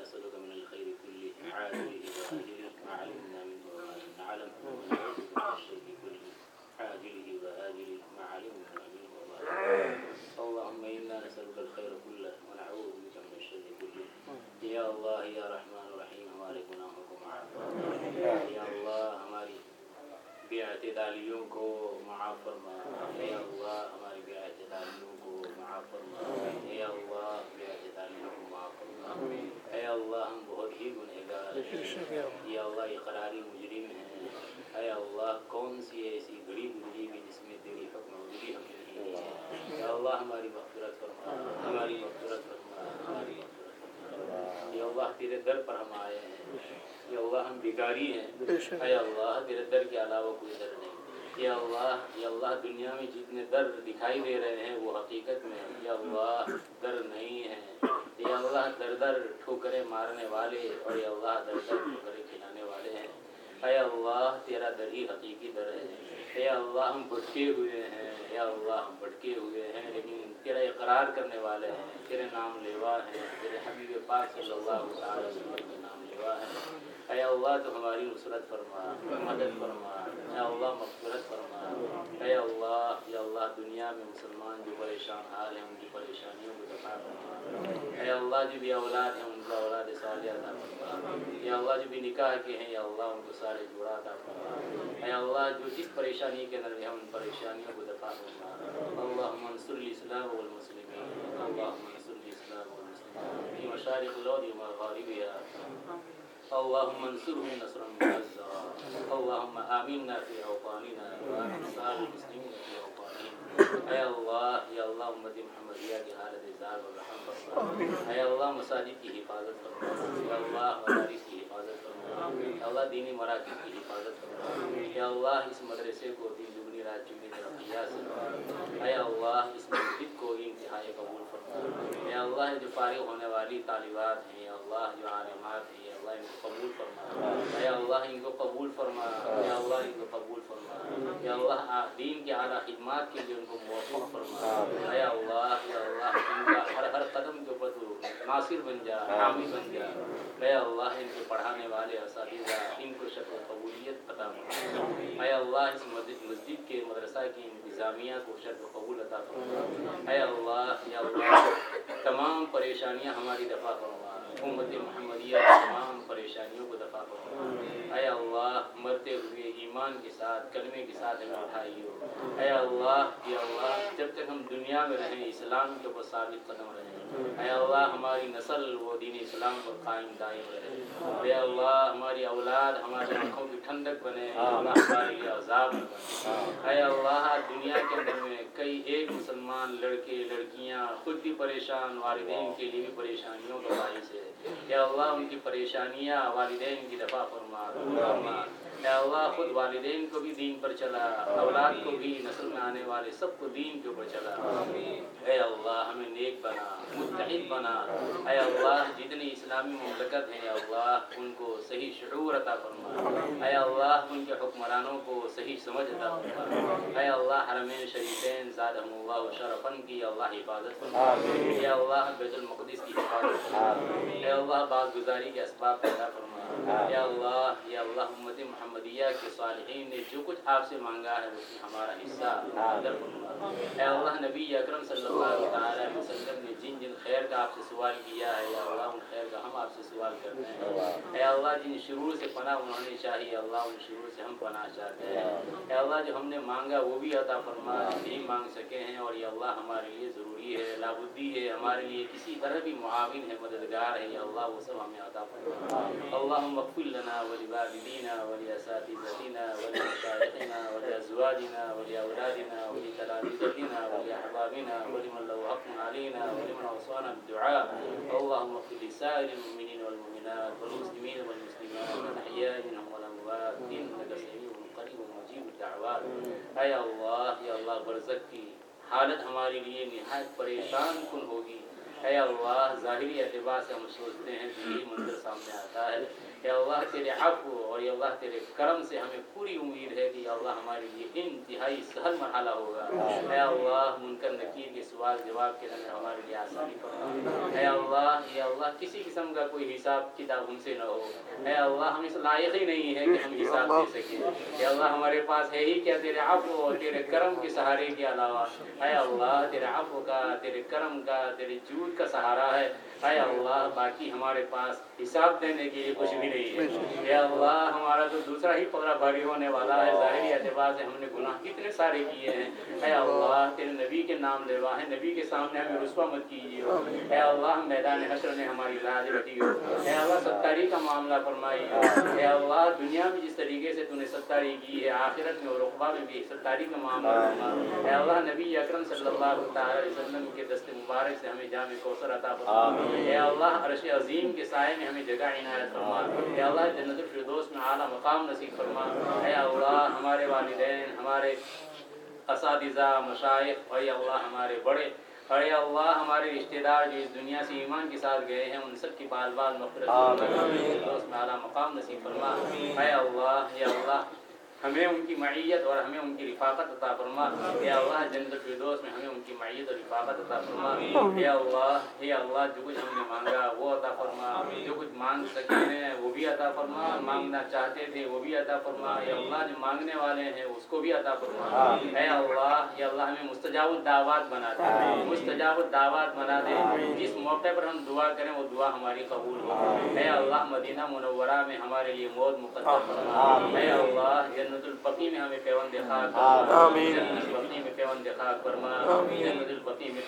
اللهم من الخير كله. عاجله واجله ما علمنا منه وما لم نعلم. ونعوذ بك من الشر كله عاجله واجله ما علمنا منه وما لم نعلم. اللهم انا نسالك الخير كله ونعوذ بك من الشر كله. یا اللہ یا رحمان الرحیم ہمارے گناہوں کو معاف فرما یا اللہ ہماری بے اعتدالیوں کو معاف فرما یا اللہ ہماری بے اعتدالیوں کو معاف فرما یا اللہ بے اعتدالیوں کو معاف فرما اے اللہ یہ اللہ یہ قراری مجرم ہے۔ اے اللہ کون سی ایسی گھڑی گزری ہوئی جس میں تیری حکم ہوگی ہم نہیں ہے؟ یا اللہ ہماری مغفرت فرما۔ ہماری مغفرت فرما۔ ہماری یا اللہ تیرے در پر ہم آئے ہیں۔ یا اللہ ہم بیکاری ہیں۔ اے اللہ تیرے در کے علاوہ کوئی در نہیں۔ یا اللہ یا اللہ دنیا میں جتنے در دکھائی دے رہے ہیں وہ حقیقت میں یا اللہ در نہیں ہے یا اللہ در در ٹھوکرے مارنے والے اور یا اللہ در در ٹھوکرے کھلانے والے ہیں۔ اے اللہ، تیرا در ہی حقیقی در ہے۔ اے اللہ، ہم بھٹکے ہوئے ہیں۔ یا اللہ، ہم بھٹکے ہوئے ہیں۔ لیکن تیرا اقرار کرنے والے ہیں، تیرے نام لیوا ہیں، تیرے حبیب پاک صلی اللہ علیہ وسلم کے نام لیوا ہیں۔ اے اللہ تو ہماری نصرت فرما مدد فرما اے اللہ مغفرت فرما اے اللہ یا اللہ دنیا میں مسلمان جو پریشان حال ہیں ان کی پریشانیوں کو دفاع فرما اے اللہ جو بھی اولاد ہیں ان کو اولاد صالحہ عطا فرما یا اللہ جو بھی نکاح کے ہیں یا اللہ ان کو سارے جوڑا عطا فرما اے اللہ جو جس پریشانی کے اندر ہیں ان پریشانیوں کو دفاع فرما اللہم انصر الاسلام والمسلمین اللہم انصر الاسلام والمسلمین في مشارق الارض ومغاربها اللهم انصرهم نصرا معزرا اللهم آمنا في أوطاننا وآمن سائر المسلمين في أوطانهم اے اللہ یا اللہ امت محمدیہ کی حالت اظہار و رحم فرما اے اللہ مساجد کی حفاظت فرما. یا اللہ مدارس کی حفاظت فرما. یا اللہ دینی مراکز کی حفاظت فرما. یا اللہ اس مدرسے کو دین، دگنی رات چمی ترقیات سے اے اللہ اس مسجد کو انتہائی قبول فرما. یا اللہ جو فارغ ہونے والی طالبات ہیں. یا اللہ جو عالمات ہیں. اللہ ان کو قبول فرما۔ اے اللہ ان کو قبول فرما۔ یا اللہ ان کو قبول فرما۔ یا اللہ دین کے اعلیٰ خدمات کے لیے ان کو موفق فرما۔ اے اللہ یا اللہ ان کا ہر ہر قدم کے اوپر تو ناصر بن جا، حامی بن جا۔ اے اللہ ان کے پڑھانے والے اساتذہ ان کو شکل قبولیت عطا فرما۔ اے اللہ اس مسجد مسجد کے مدرسہ کی انتظامیہ کو شکل قبول عطا فرما۔ اے اللہ یا اللہ تمام پریشانیاں ہماری دفاع فرما۔ امت محمدیہ تمام پریشانیوں کو دفاع فرما اے اللہ، مرتے ہوئے ایمان کے ساتھ، کلمے کے ساتھ ہمیں اٹھائیو اے اللہ یا اللہ، جب تک ہم دنیا میں رہیں، اسلام کے اوپر ثابت قدم رہیں۔ اے اللہ، ہماری نسل وہ دین اسلام پر قائم دائم رہے۔ اے اللہ، ہماری اولاد ہماری آنکھوں کی ٹھنڈک بنے۔ اللہ ہمارے لیے عذاب نہ بنے۔ اے اللہ، دنیا کے اندر میں کئی ایک مسلمان لڑکے، لڑکیاں خود بھی پریشان، والدین کے لیے بھی پریشانیوں کا باعث ہے۔ یا اللہ، ان کی پریشانیاں والدین کی دفاع فرما۔ فرما یا اللہ خود والدین کو بھی دین پر چلا اولاد کو بھی نسل میں آنے والے سب کو دین کے اوپر چلا۔ اے اللہ ہمیں نیک بنا متحد بنا۔ اے اللہ جتنی اسلامی مملکت ہیں اللہ ان کو صحیح شعور عطا فرما۔ اے اللہ ان کے حکمرانوں کو صحیح سمجھ عطا فرما۔ اے اللہ حرمین شریفین زادہم اللہ شرفن کی اللہ حفاظت فرما۔ اے اللہ بیت المقدس کی حفاظت فرما۔ اے اللہ باز گزاری کے اسباب پیدا فرما۔ یا اللہ یا اللہ امت محمدیہ کے صالحین نے جو کچھ آپ سے مانگا ہے اس میں ہمارا حصہ فرما اے اللہ نبی اکرم صلی اللہ تعالی وسلم نے جن جن خیر کا آپ سے سوال کیا ہے یا اللہ ان خیر کا ہم آپ سے سوال کرتے ہیں۔ اے اللہ جن شرور سے پناہ انہوں نے چاہیے اللہ ان شرور سے ہم پناہ چاہتے ہیں۔ اے اللہ جو ہم نے مانگا وہ بھی عطا فرما۔ نہیں مانگ سکے ہیں اور یہ اللہ ہمارے لیے ضروری ہے لابدی ہے ہمارے لیے کسی طرح بھی معاون ہے مددگار ہے۔ یا اللہ وہ سب ہمیں عطا فرما۔ اللهم اغفر لنا ولوالدينا ولأساتذتنا ولمشايخنا ولأزواجنا ولأولادنا ولتلاميذتنا ولأحبابنا ولمن له حق علينا ولمن أوصانا بالدعاء. اللهم اغفر لسائر المؤمنين والمؤمنات والمسلمين والمسلمات الأحياء منهم والأموات إنك سميع قریب و مجیب الدعوات. اے اللہ یا اللہ برزق کی حالت ہمارے لیے نہایت پریشان کن ہوگی. اے اللہ، ظاہری اعتبار سے ہم سوچتے ہیں کہ یہی منظر سامنے آتا ہے۔ اے اللہ تیرے عفو اور یا اللہ تیرے کرم سے ہمیں پوری امید ہے کہ اللہ ہمارے لیے انتہائی سہل مرحلہ ہوگا۔ اے اللہ، منکر نکیر کے سوال جواب کے اندر ہمارے لیے آسانی فرما۔ اے اللہ یا اللہ، کسی قسم کا کوئی حساب کتاب ہم سے نہ ہو۔ اے اللہ، ہم اس لائق ہی نہیں ہے کہ ہم حساب دے سکیں۔ اے اللہ، ہمارے پاس ہے ہی کیا تیرے عفو اور تیرے کرم کے سہارے کے علاوہ؟ اے اللہ، تیرے عفو کا، تیرے کرم کا، تیرے جود کا سہارا ہے۔ اے اللہ باقی ہمارے پاس حساب دینے کے لیے کچھ بھی نہیں ہے۔ اے اللہ ہمارا تو دوسرا ہی پگڑا بھاری ہونے والا ہے۔ ظاہری اعتبار سے ہم نے گناہ کتنے سارے کیے ہیں۔ اے اللہ تیرے نبی کے نام لیوا ہے۔ نبی کے سامنے ہمیں رسوا مت کیجیے۔ اے اللہ میدان حشر میں ہماری لاج رکھی ہو اے اللہ ستاری کا معاملہ فرمائی اے اللہ دنیا میں جس طریقے سے تو نے ستاری کی ہے آخرت میں اور رقبہ میں بھی ستاری کا معاملہ فرما اے اللہ نبی اکرم صلی اللہ تعالی علیہ وسلم کے دست مبارک سے ہمیں جامع کوثر عطا فرما اے اللہ عرش عظیم کے سائے میں ہمیں جگہ عنایت فرما۔ اے اللہ جنت الفردوس میں اعلیٰ مقام نصیب فرما۔ اے اللہ ہمارے والدین ہمارے اساتذہ مشائق۔ اے اللہ ہمارے بڑے۔ اے اللہ ہمارے رشتہ دار جو اس دنیا سے ایمان کے ساتھ گئے ہیں ان سب کی بال بال مغفرت فرما۔ فردوس میں اعلیٰ مقام نصیب فرما۔ اے اللہ یا اللہ۔ ہمیں ان کی معیت اور ہمیں ان کی رفاقت عطا فرما۔ اے اللہ، جنت الفردوس میں ہمیں ان کی معیت اور رفاقت عطا فرما۔ اے اللہ اے اللہ، جو کچھ ہم نے مانگا وہ عطا فرما۔ جو کچھ مانگ سکتے ہیں وہ بھی عطا فرما۔ مانگنا چاہتے تھے وہ بھی عطا فرما۔ اے اللہ، جو مانگنے والے ہیں اس کو بھی عطا فرما۔ اے اللہ اے اللہ، ہمیں مستجاب الدعوات بنا دے۔ مستجاب الدعوات بنا دے۔ جس موقع پر ہم دعا کریں وہ دعا ہماری قبول ہو۔ اے اللہ، مدینہ منورہ میں ہمارے لیے موت مقدر فرما۔ اے اللہ جنت البقی میں ہمیں پیوند خاک فرما جنت میں فرما جنت میں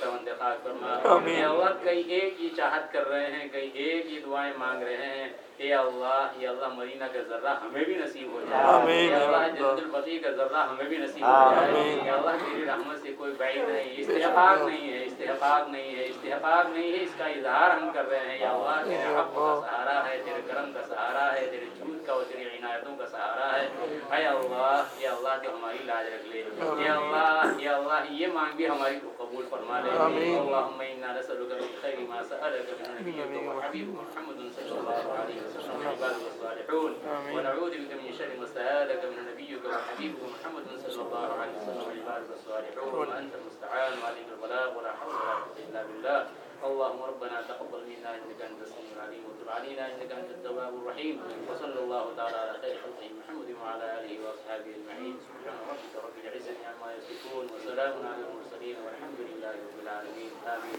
فرما اللہ کئی ایک ہی چاہت کر رہے ہیں کئی ایک ہی دعائیں مانگ رہے ہیں اے اللہ یا اللہ مدینہ کا ذرہ ہمیں بھی نصیب ہو جائے۔ اے اللہ جنت البقی کا ذرہ ہمیں بھی نصیب ہو جائے۔ اے اللہ تیری رحمت سے کوئی بعید نہیں استحقاق نہیں ہے استحقاق نہیں ہے استحقاق نہیں ہے اس کا اظہار ہم کر رہے ہیں۔ یا اللہ تیرے حق کا سہارا ہے تیرے کرم کا سہارا ہے تیرے جھوٹ کا اور تیری عنایتوں کا سہارا ہے۔ اے اللہ یا اللہ تو ہماری لاج رکھ لے۔ یا اللہ یا اللہ یہ مانگ بھی ہماری تو قبول فرما لے۔ اللہم انا نسألک من خیر ما سألک من نبیک و حبیب محمد صلی اللہ علیہ وسلم عباد الصالحون ونعوذ بك من شر ما استعاذك من نبيك وحبيبك محمد صلى الله عليه وسلم عباد الصالحون. وانت المستعان وعليك البلاغ ولا حول ولا قوه الا بالله. اللهم ربنا تقبل منا انك انت السميع العليم وتب علينا انك انت التواب الرحيم. وصلى الله تعالى على خير خلقه محمد وعلى اله واصحابه اجمعين سبحان ربك رب العزه عما يصفون وسلام على المرسلين والحمد لله رب العالمين. امين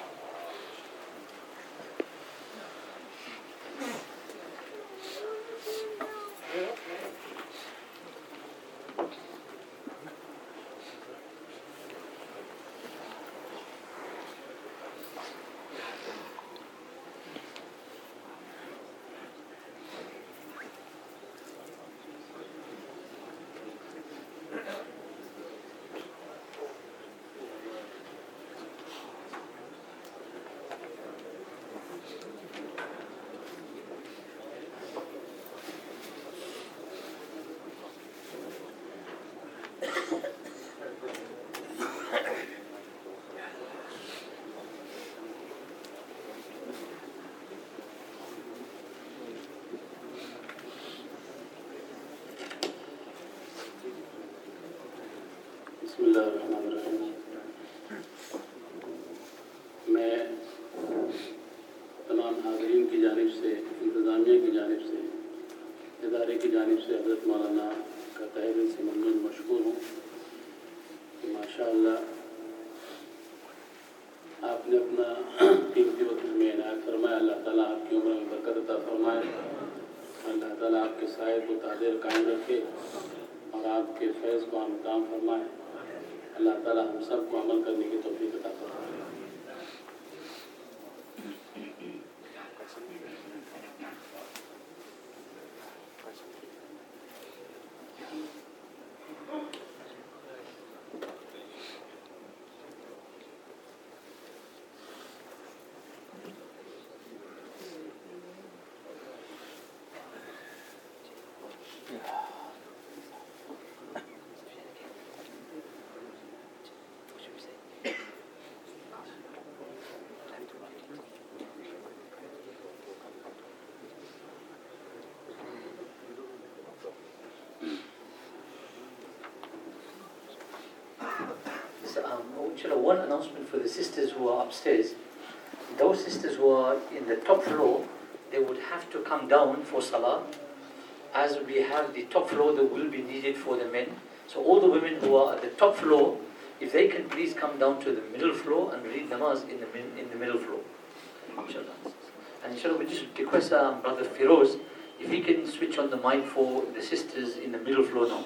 بسم اللہ الرحمن الرحیم میں تمام حاضرین کی جانب سے انتظامیہ کی جانب سے ادارے کی جانب سے حضرت مولانا کا تہ دل سے ممنون مشکور ہوں کہ ماشاء اللہ آپ نے اپنا قیمتی وقت میں عنایت فرمایا اللہ تعالیٰ آپ کی عمر میں برکت عطا فرمائے اللہ تعالیٰ آپ کے سائے کو تادیر قائم رکھے اور آپ کے فیض کو ہم کام فرمائے اللہ تعالیٰ ہم سب کو عمل کرنے کی توفیق عطا فرمائے So, um, one announcement for the sisters who are upstairs. Those sisters who are in the top floor, they would have to come down for salah. As we have the top floor that will be needed for the men. So all the women who are at the top floor, if they can please come down to the middle floor and read namaz in the, min- in the middle floor. Inshallah. And inshallah, we just request um, Brother Firoz, if he can switch on the mic for the sisters in the middle floor now.